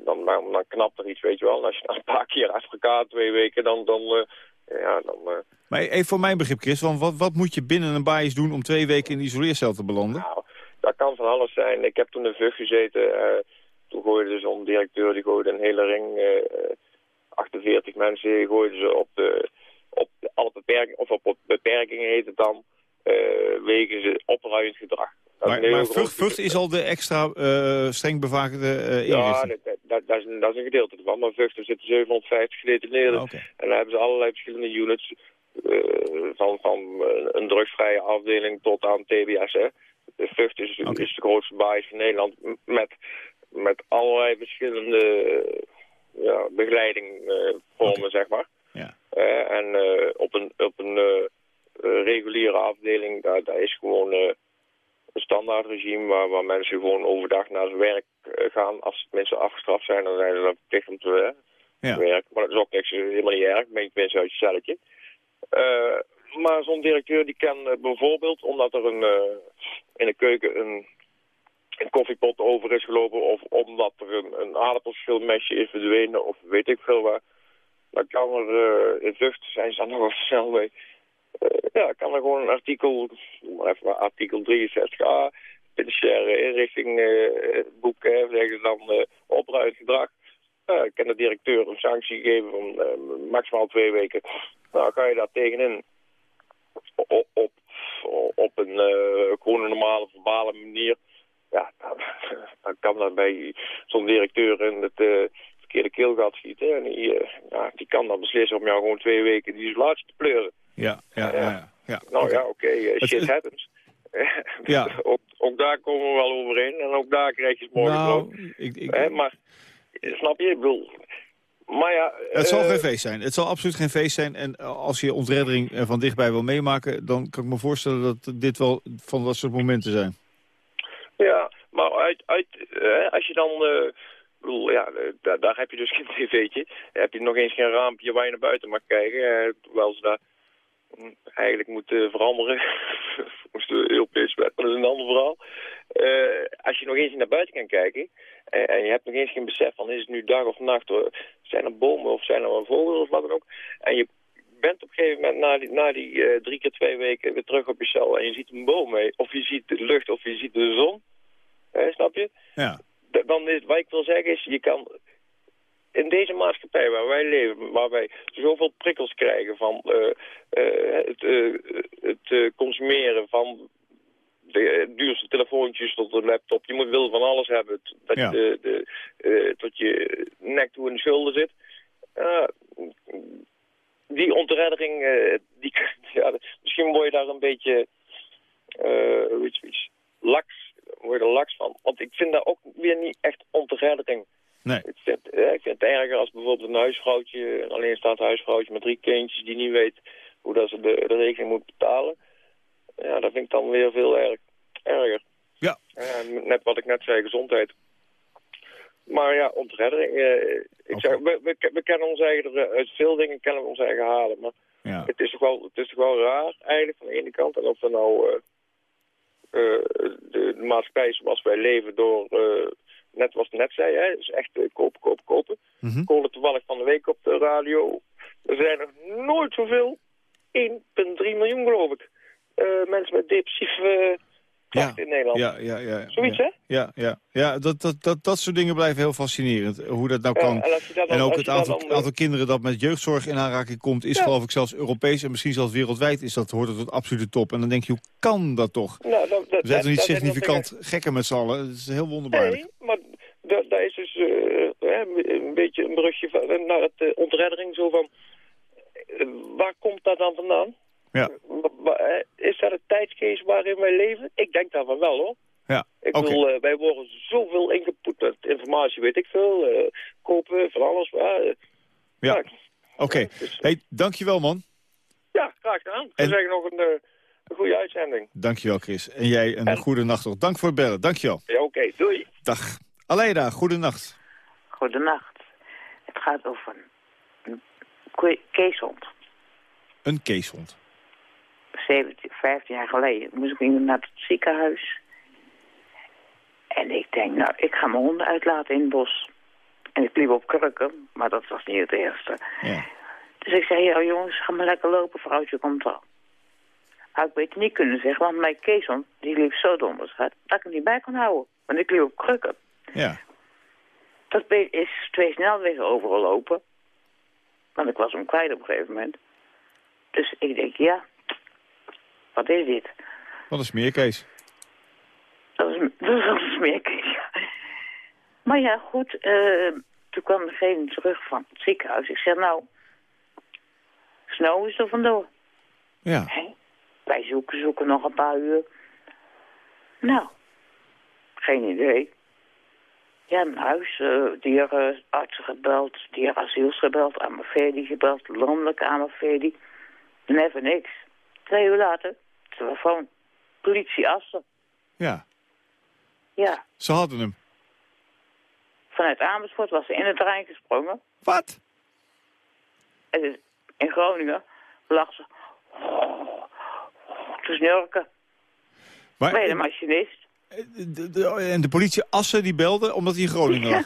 dan, dan, dan knapt er iets, weet je wel. En als je dan een paar keer elkaar twee weken, dan, dan, eh, ja, dan eh, Maar even voor mijn begrip, Chris, want wat, wat moet je binnen een baais doen om twee weken in de isoleercel te belanden? Nou, dat kan van alles zijn. Ik heb toen in VUG gezeten. eh, toen gooide zo'n directeur, die gooide een hele ring. eh, 48 mensen gooiden ze op, de, op de- alle beperkingen, of op, beperkingen heet het dan, wegen ze opruiend gedrag. Dat Maar, een maar groot- Vught, Vught is al de extra eh, streng Ja, inrichting. dat, dat, is een, dat is een gedeelte ervan. Maar Vught, zitten 750 gedetineerden. Oké. En dan hebben ze allerlei verschillende units. eh, van, van eh, een drugsvrije afdeling tot aan TBS. Hè. De Vught is, is de grootste baas van Nederland. Met, met allerlei verschillende eh, ja, begeleidingvormen, zeg maar. Ja. Eh, en eh, op een, op een eh, eh, reguliere afdeling, daar, daar is gewoon eh, een standaard regime waar, waar mensen gewoon overdag naar hun werk eh, gaan. Als mensen afgestraft zijn, dan zijn ze dan verplicht om te wer- Ja. werken. Maar dat is ook niks, eh, helemaal niet erg. Je mensen uit je celletje. Eh, maar zo'n directeur die kan eh, bijvoorbeeld, omdat er een, eh, in de keuken een, een koffiepot over is gelopen... of omdat er een, een aardappelschilmesje is verdwenen of weet ik veel waar... dan kan er eh, in Vught, zijn ze dan nog wel snel mee... eh, ja, kan er gewoon een artikel, maar artikel 63a... penitentiaire inrichting eh, boek, hè, zeggen ze dan, eh opruimend gedrag... Kan de directeur een sanctie geven van eh, maximaal twee weken. Nou, kan je daar tegenin op, op, op een eh, gewoon een normale verbale manier. Ja, dan, <laughs> dan kan dat bij zo'n directeur in het eh, verkeerde keelgat schieten. En die, eh, ja, die kan dan beslissen om jou gewoon twee weken die isolatie te pleuren. Ja, ja, ja. ja. Nou ja, oké, eh, shit het- happens. <laughs> Ja. ook, ook daar komen we wel overheen. En ook daar krijg je het morgen Nou, ik, maar, snap je? Ik bedoel... Maar ja... het zal eh, geen feest zijn. Het zal absoluut geen feest zijn. En als je ontreddering eh, van dichtbij wil meemaken... dan kan ik me voorstellen dat dit wel van dat soort momenten zijn. Ja, maar uit, uit, eh, als je dan... eh, ja, eh, daar, daar heb je dus geen <laughs> tv'tje. Dan heb je nog eens geen raampje waar je naar buiten mag kijken. eh, terwijl ze daar eigenlijk moeten veranderen. <laughs> Moesten we Europees wet, maar dat is een ander verhaal. Eh, als je nog eens naar buiten kan kijken... En, en je hebt nog eens geen besef van is het nu dag of nacht. Hoor. Zijn er bomen of zijn er een vogel of wat dan ook. En je bent op een gegeven moment na die, na die eh, drie keer twee weken weer terug op je cel. En je ziet een boom mee. Of je ziet de lucht of je ziet de zon. Hè, snap je? Ja. Dan is, wat ik wil zeggen is, je kan in deze maatschappij waar wij leven, waar wij zoveel prikkels krijgen van eh, eh, het, eh, het consumeren van de duurste telefoontjes tot de laptop. Je moet wil van alles hebben, dat Ja. de, tot je nek toe in de schulden zit. Die ontreddering, die, <laughs> ja, misschien word je daar een beetje iets, iets laks, word je er laks van. Want ik vind dat ook weer niet echt ontreddering. Nee. Ik vind, eh, ik vind het erger als bijvoorbeeld een huisvrouwtje, een alleenstaand huisvrouwtje met drie kindjes die niet weet hoe dat ze de, de rekening moet betalen. Ja, dat vind ik dan weer veel erg, erger. Ja. Eh, net wat ik net zei, gezondheid. Maar ja, ontreddering. eh, ik zeg, we, we, we kennen ons eigen, er- uit veel dingen kennen we ons eigen halen. Maar Ja. het, is toch wel, het is toch wel raar eigenlijk van de ene kant. En of we nou eh, eh, de, de maatschappij zoals wij leven door, eh, net wat net zei, hè, dus echt eh, kopen, kopen, kopen. Mhm. Ik hoorde toevallig van de week op de radio. Er zijn nog nooit zoveel, 1,3 miljoen geloof ik, eh, mensen met depressieve kracht in Nederland. Ja, ja, ja. Zoiets, ja. hè? Ja, ja, ja dat, dat, dat, dat soort dingen blijven heel fascinerend. Hoe dat nou Ja, kan. en dat dan- ook het dat aantal, dan, eh, aantal kinderen dat met jeugdzorg in aanraking komt... is Ja. geloof ik zelfs Europees en misschien zelfs wereldwijd... Is dat, hoort het tot absolute top. En dan denk je, hoe kan dat toch? Nou, dat, dat, We zijn toch niet dat- dat- significant gekken met z'n allen? Het is heel wonderbaarlijk. Nee, maar da- daar is dus eh, hè, een beetje een brugje van, naar het eh, ontreddering. Zo van, eh, waar komt dat dan vandaan? Ja. Eh, is dat een tijdsgeest waarin wij leven? Ik denk dat van wel, hoor. Ja, Ik bedoel, eh, wij worden zoveel ingepoet met informatie, weet ik veel. eh, kopen, van alles. eh, Ja, ja, oké. Hey, dankjewel man. ja, graag gedaan. En- zeggen nog een, eh, een goede uitzending. Dankjewel Chris. En jij een goede nacht nog. Dank voor het bellen. Dankjewel. Ja, oké. Doei. Dag. Aleida, goede nacht. Goedenacht. Het gaat over een keeshond. Een keeshond. 17, 15 jaar geleden moest ik naar het ziekenhuis. En ik denk, nou, ik ga mijn honden uitlaten in het bos. En ik liep op krukken, maar dat was niet het eerste. Ja. Dus ik zei, ja jongens, ga maar lekker lopen, vrouwtje komt al. Had ik beter niet kunnen zeggen, want mijn keeshond, die liep zo donders hard, dat ik hem niet bij kon houden. Want ik liep op krukken. Ja. Dat is twee snelwegen overgelopen. Want ik was hem kwijt op een gegeven moment. Dus ik denk, ja, wat is dit? Wat een smeerkees. Dat is, <laughs> dat is een smeerkees, ja. Maar ja, goed, eh, toen kwam degene terug van het ziekenhuis. Ik zeg, nou, Snow is er vandoor. Ja. Wij zoeken, zoeken nog een paar uur. Nou, geen idee. Ja, een huis, eh dierenartsen gebeld, dierenasiels gebeld, Amafedi gebeld, landelijke Amafedi. Never niks. Twee uur later, telefoon, politie Assen. Ja. Ja, Ze hadden hem. vanuit Amersfoort was ze in het trein gesprongen. Wat? En in Groningen lag ze te snurken. Maar, bij de machinist. De- de- en de politie Assen die belde omdat hij in Groningen lag.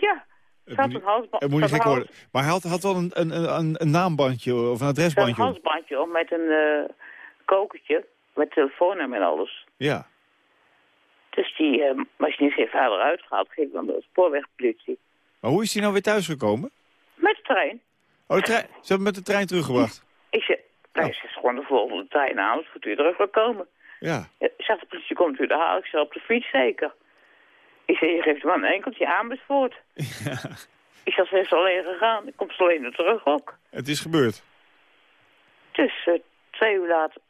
Ja, <laughs> ze had een halsband. Het moet niet gek worden. Maar hij had, had wel een, een, een, een naambandje of een een adresbandje. op. halsbandje om met een eh kokertje, met telefoonnummer en alles. Ja. Dus die eh, machinist heeft haar eruit gehaald, gegeven aan de spoorwegpolitie. Maar hoe is hij nou weer thuisgekomen? Met de trein. Oh, de trein, ze hebben hem met de trein teruggebracht. Ik zei, ze is gewoon de volgende trein naar Amersfoort u teruggekomen. Ja. Ja, Ik zeg, de politie komt u de halen. Ik zei, op de fiets zeker. Ik zei, je geeft hem een enkeltje Amersfoort. <laughs> Ik zeg, ze is alleen gegaan. Ik kom ze alleen weer terug ook. Het is gebeurd. Dus eh, twee uur later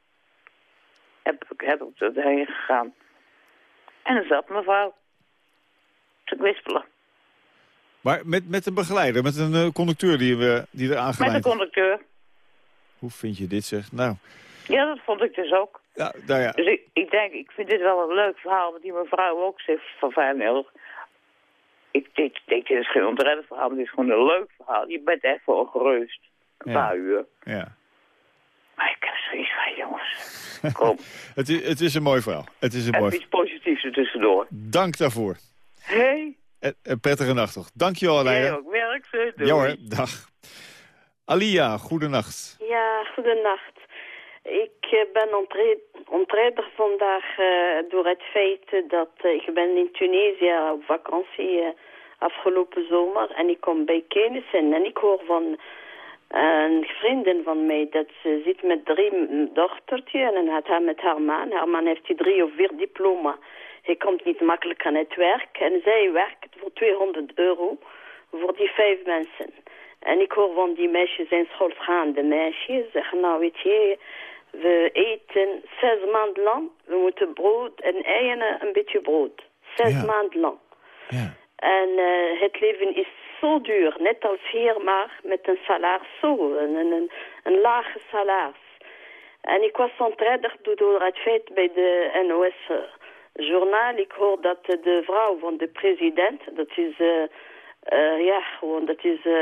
heb ik, heb ik erheen gegaan. En er zat mevrouw te kwispelen. Maar met, met een begeleider, met een eh, conducteur die, we die er Met aangeleid de conducteur. Hoe vind je dit zeg? Nou, Ja, dat vond ik dus ook. Ja, nou ja. Dus ik, ik denk, ik vind dit wel een leuk verhaal. Want die mevrouw ook zegt van 95. Ik denk, denk, dit is geen ontreddend verhaal, maar dit is gewoon een leuk verhaal. Je bent echt voor gerust. Een Ja. paar uur. ja. Maar ik heb zoiets van, jongens. <laughs> Kom, het, is, het is een mooi verhaal. Het is een mooi even iets positiefs er tussendoor. Dank daarvoor. Hey, En, een prettige nacht toch. Dankjewel, jij Aleida. ook werk, ze. Doei. Ja hoor, dag. Alia, goedenacht. Ja, goedenacht. Ik eh, ben ontre- ontreder vandaag eh, door het feit dat eh, ik ben in Tunesië op vakantie eh, afgelopen zomer en ik kom bij kennissen en ik hoor van een vriendin van mij dat ze zit met drie dochtertjes en had haar met haar man. Haar man heeft die drie of vier diploma. Hij komt niet makkelijk aan het werk en zij werkt voor 200 euro voor die vijf mensen. En ik hoor van die meisjes zijn schoolgaande meisjes zeggen, nou weet je, we eten zes maanden lang, we moeten brood en eieren een beetje brood. Zes maanden lang. En eh, het leven is zo duur, net als hier, maar met een salaris zo, een, een, een, lage salaris. En ik was ontredderd door het feit bij de NOS-journaal. Ik hoor dat de vrouw van de president, dat is, eh, eh, ja, gewoon, dat is eh,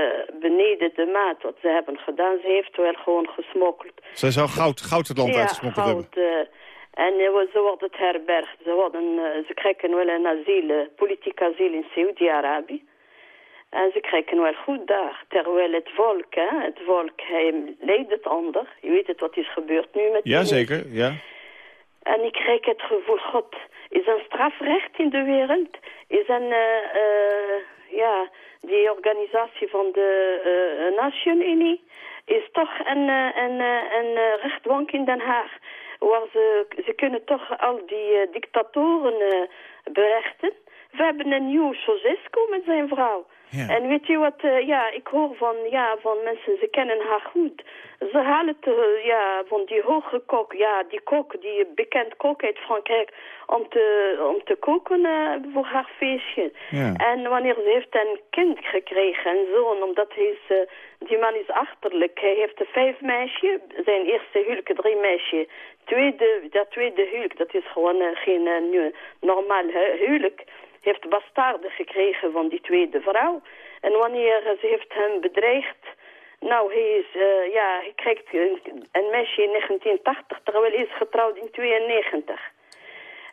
beneden de maat wat ze hebben gedaan. Ze heeft wel gewoon gesmokkeld. Zij zou goud, goud het land ja, uitgesmokkeld hebben. goud, eh, en ze wordt het herbergd. Ze, worden, ze krijgen wel een asiel, politiek asiel in Saudi-Arabië. En ze krijgen wel goed daar. Terwijl het volk, hè, het volk, hij leidt het onder. Je weet het wat is gebeurd nu met Ja, zeker. Ja. En ik krijg het gevoel, god, is een strafrecht in de wereld? Is een, eh, ja, die organisatie van de Nation Unie is toch een, eh, een, eh, een, eh, rechtbank in Den Haag. Waar ze, ze kunnen toch al die eh, dictatoren eh, berechten. We hebben een nieuw Ceausescu met zijn vrouw. En weet je wat, eh, ja, ik hoor van, ja, van mensen, ze kennen haar goed. Ze halen het, eh, ja, van die hoge kok, ja, die kok, die bekend kok uit Frankrijk, om te, om te koken eh, voor haar feestje. Ja. En wanneer ze heeft een kind gekregen, een zoon, omdat hij is, eh, die man is achterlijk. Hij heeft vijf meisjes, zijn eerste huwelijk drie meisjes. Tweede, dat tweede huwelijk, dat is gewoon geen normaal hu- huwelijk heeft bastarden gekregen van die tweede vrouw. En wanneer ze heeft hem bedreigd... Nou, hij is, eh, ja, hij krijgt een, een meisje in 1980, terwijl hij is getrouwd in 92.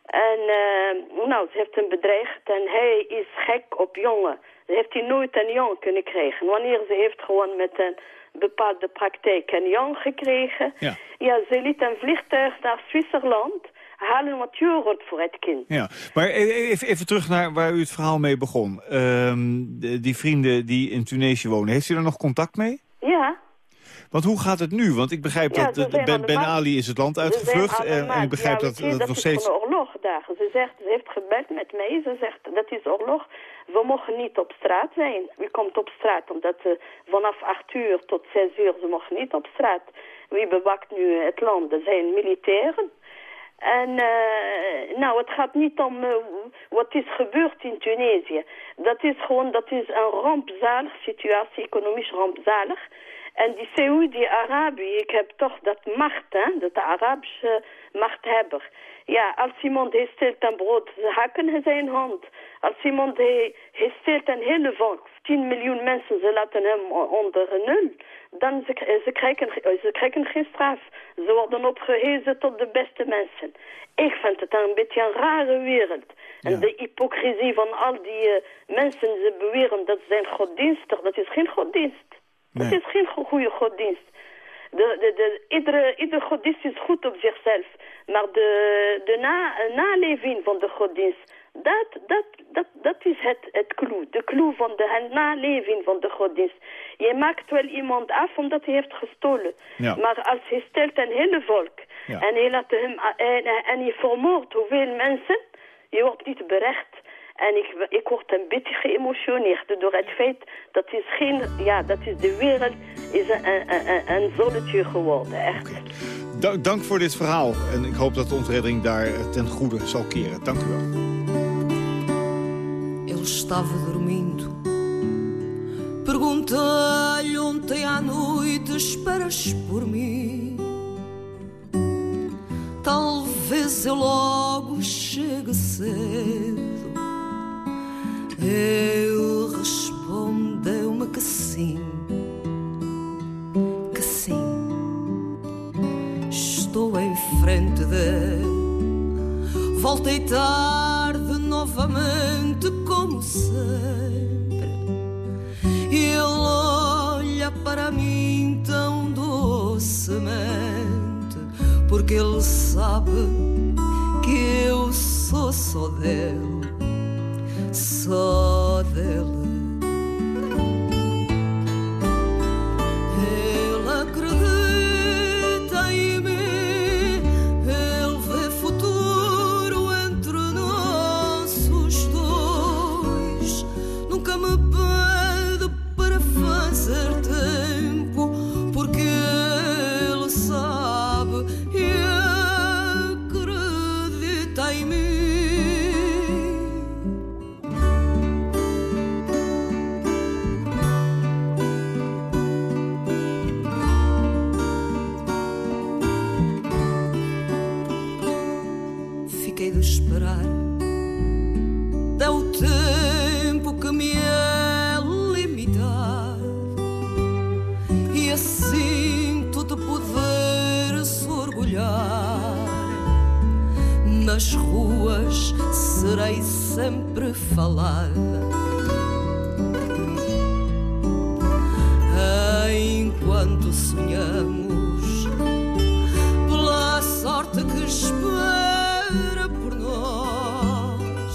En, eh, nou, ze heeft hem bedreigd en hij is gek op jongen. Ze heeft hij nooit een jong kunnen krijgen. Wanneer ze heeft gewoon met een bepaalde praktijk een jong gekregen... Ja. ja, ze liet een vliegtuig naar Zwitserland halen wat euro voor het kind. Ja, maar e- e- even, even terug naar waar u het verhaal mee begon. Ehm, die vrienden die in Tunesië wonen, heeft u daar nog contact mee? Ja, Want hoe gaat het nu? Want ik begrijp Ja, dat Ben, Ali is het land uitgevlucht. En, ik begrijp ja, dat dat nog steeds... oorlog daar. Ze zegt, ze heeft gebeld met mij. Ze zegt, dat is oorlog. We mogen niet op straat zijn. Wie komt op straat? Omdat vanaf 8 uur tot 6 uur, ze mogen niet op straat. Wie bewakt nu het land? Dat zijn militairen. En eh, nou, het gaat niet om eh, wat is gebeurd in Tunesië. Dat is gewoon, dat is een rampzalig situatie, economisch rampzalig. En die Saoedi-Arabië, ik heb toch dat macht, hè, dat Arabische machthebber. Ja, als iemand hij steelt een brood, ze hakken in zijn hand. Als iemand hij, hij steelt een hele volk, 10 miljoen mensen, ze laten hem onder nul. Dan ze, ze, krijgen, ze krijgen geen straf. Ze worden opgehezen tot de beste mensen. Ik vind het een beetje een rare wereld. En de hypocrisie van al die eh, mensen, ze beweren dat ze zijn godsdienstig. Dat is geen godsdienst. Dat is geen go- goede godsdienst. De, de, de, iedere, iedere godsdienst is goed op zichzelf. Maar de, de na, naleving van de godsdienst, dat, dat, dat, dat is het, het clue. De clue van de naleving van de godsdienst. Je maakt wel iemand af omdat hij heeft gestolen. Ja. Maar als hij stelt een hele volk Ja. en hij laat hem en, en hij vermoordt hoeveel mensen, je wordt niet berecht. En ik, ik word een beetje geëmotioneerd door het feit dat is geen, ja, dat is de wereld is een, een, een, een zolletje geworden, echt. Da- dank voor dit verhaal. En ik hoop dat de ontredding daar eh, ten goede zal keren. Dank u wel. Ele estava dormindo. Perguntei-lhe ontem à noite: Esperas por mim? Talvez eu logo chegue cedo. Ele respondeu-me que sim, que sim. Estou em frente dele. Voltei tarde novamente, como sempre. Ele olha para mim tão docemente, porque ele sabe que eu sou só dele, saw the sinto de poder se orgulhar. Nas ruas serei sempre falada. Enquanto sonhamos pela sorte que espera por nós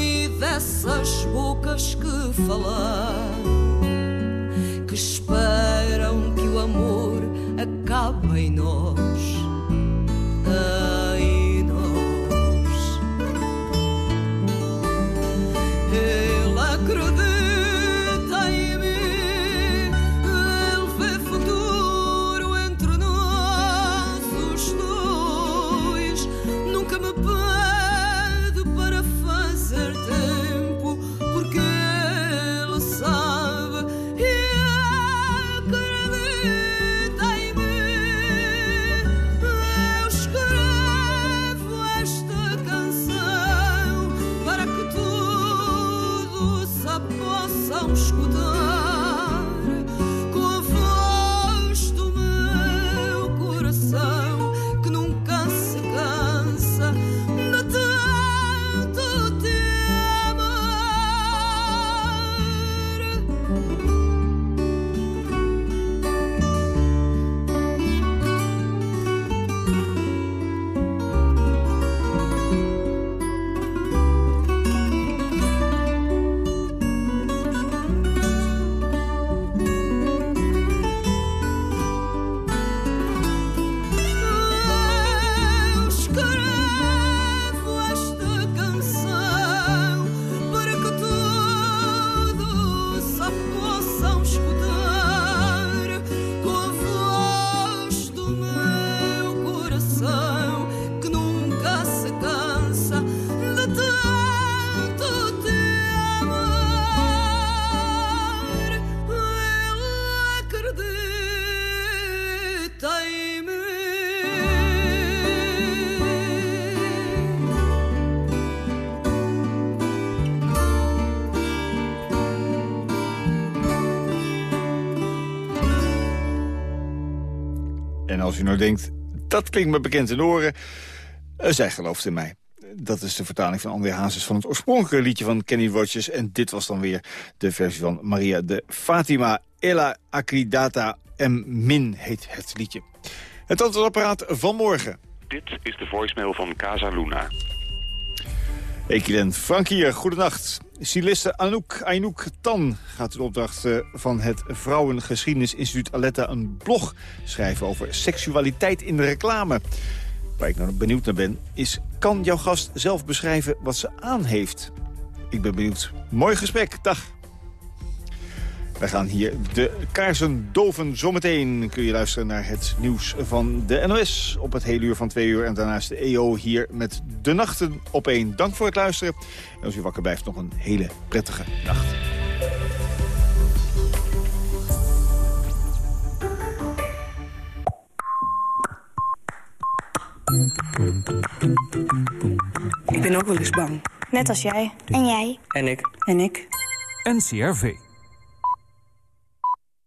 e dessas bocas que falar amor acaba em nós. Als u nou denkt, dat klinkt me bekend in de oren... eh, zij gelooft in mij. Dat is de vertaling van André Hazes van het oorspronkelijke liedje van Kenny Rogers. En dit was dan weer de versie van Maria de Fatima. Ella Acridata M. Min heet het liedje. Het antwoordapparaat van morgen. Dit is de voicemail van Casa Luna. Equilen Frank hier, goedenacht. Styliste Anouk Ainouk Tan gaat in opdracht eh, van het Vrouwengeschiedenisinstituut Aletta een blog schrijven over seksualiteit in de reclame. Waar ik nou benieuwd naar ben, is kan jouw gast zelf beschrijven wat ze aan heeft? Ik ben benieuwd. Mooi gesprek, dag. Wij gaan hier de kaarsen doven. Zometeen kun je luisteren naar het nieuws van de NOS op het hele uur van twee uur. En daarnaast de EO hier met de nachten op één. Dank voor het luisteren. En als u wakker blijft, nog een hele prettige nacht. Ik ben ook wel eens bang. Net als jij. En jij. En ik. En ik. NCRV.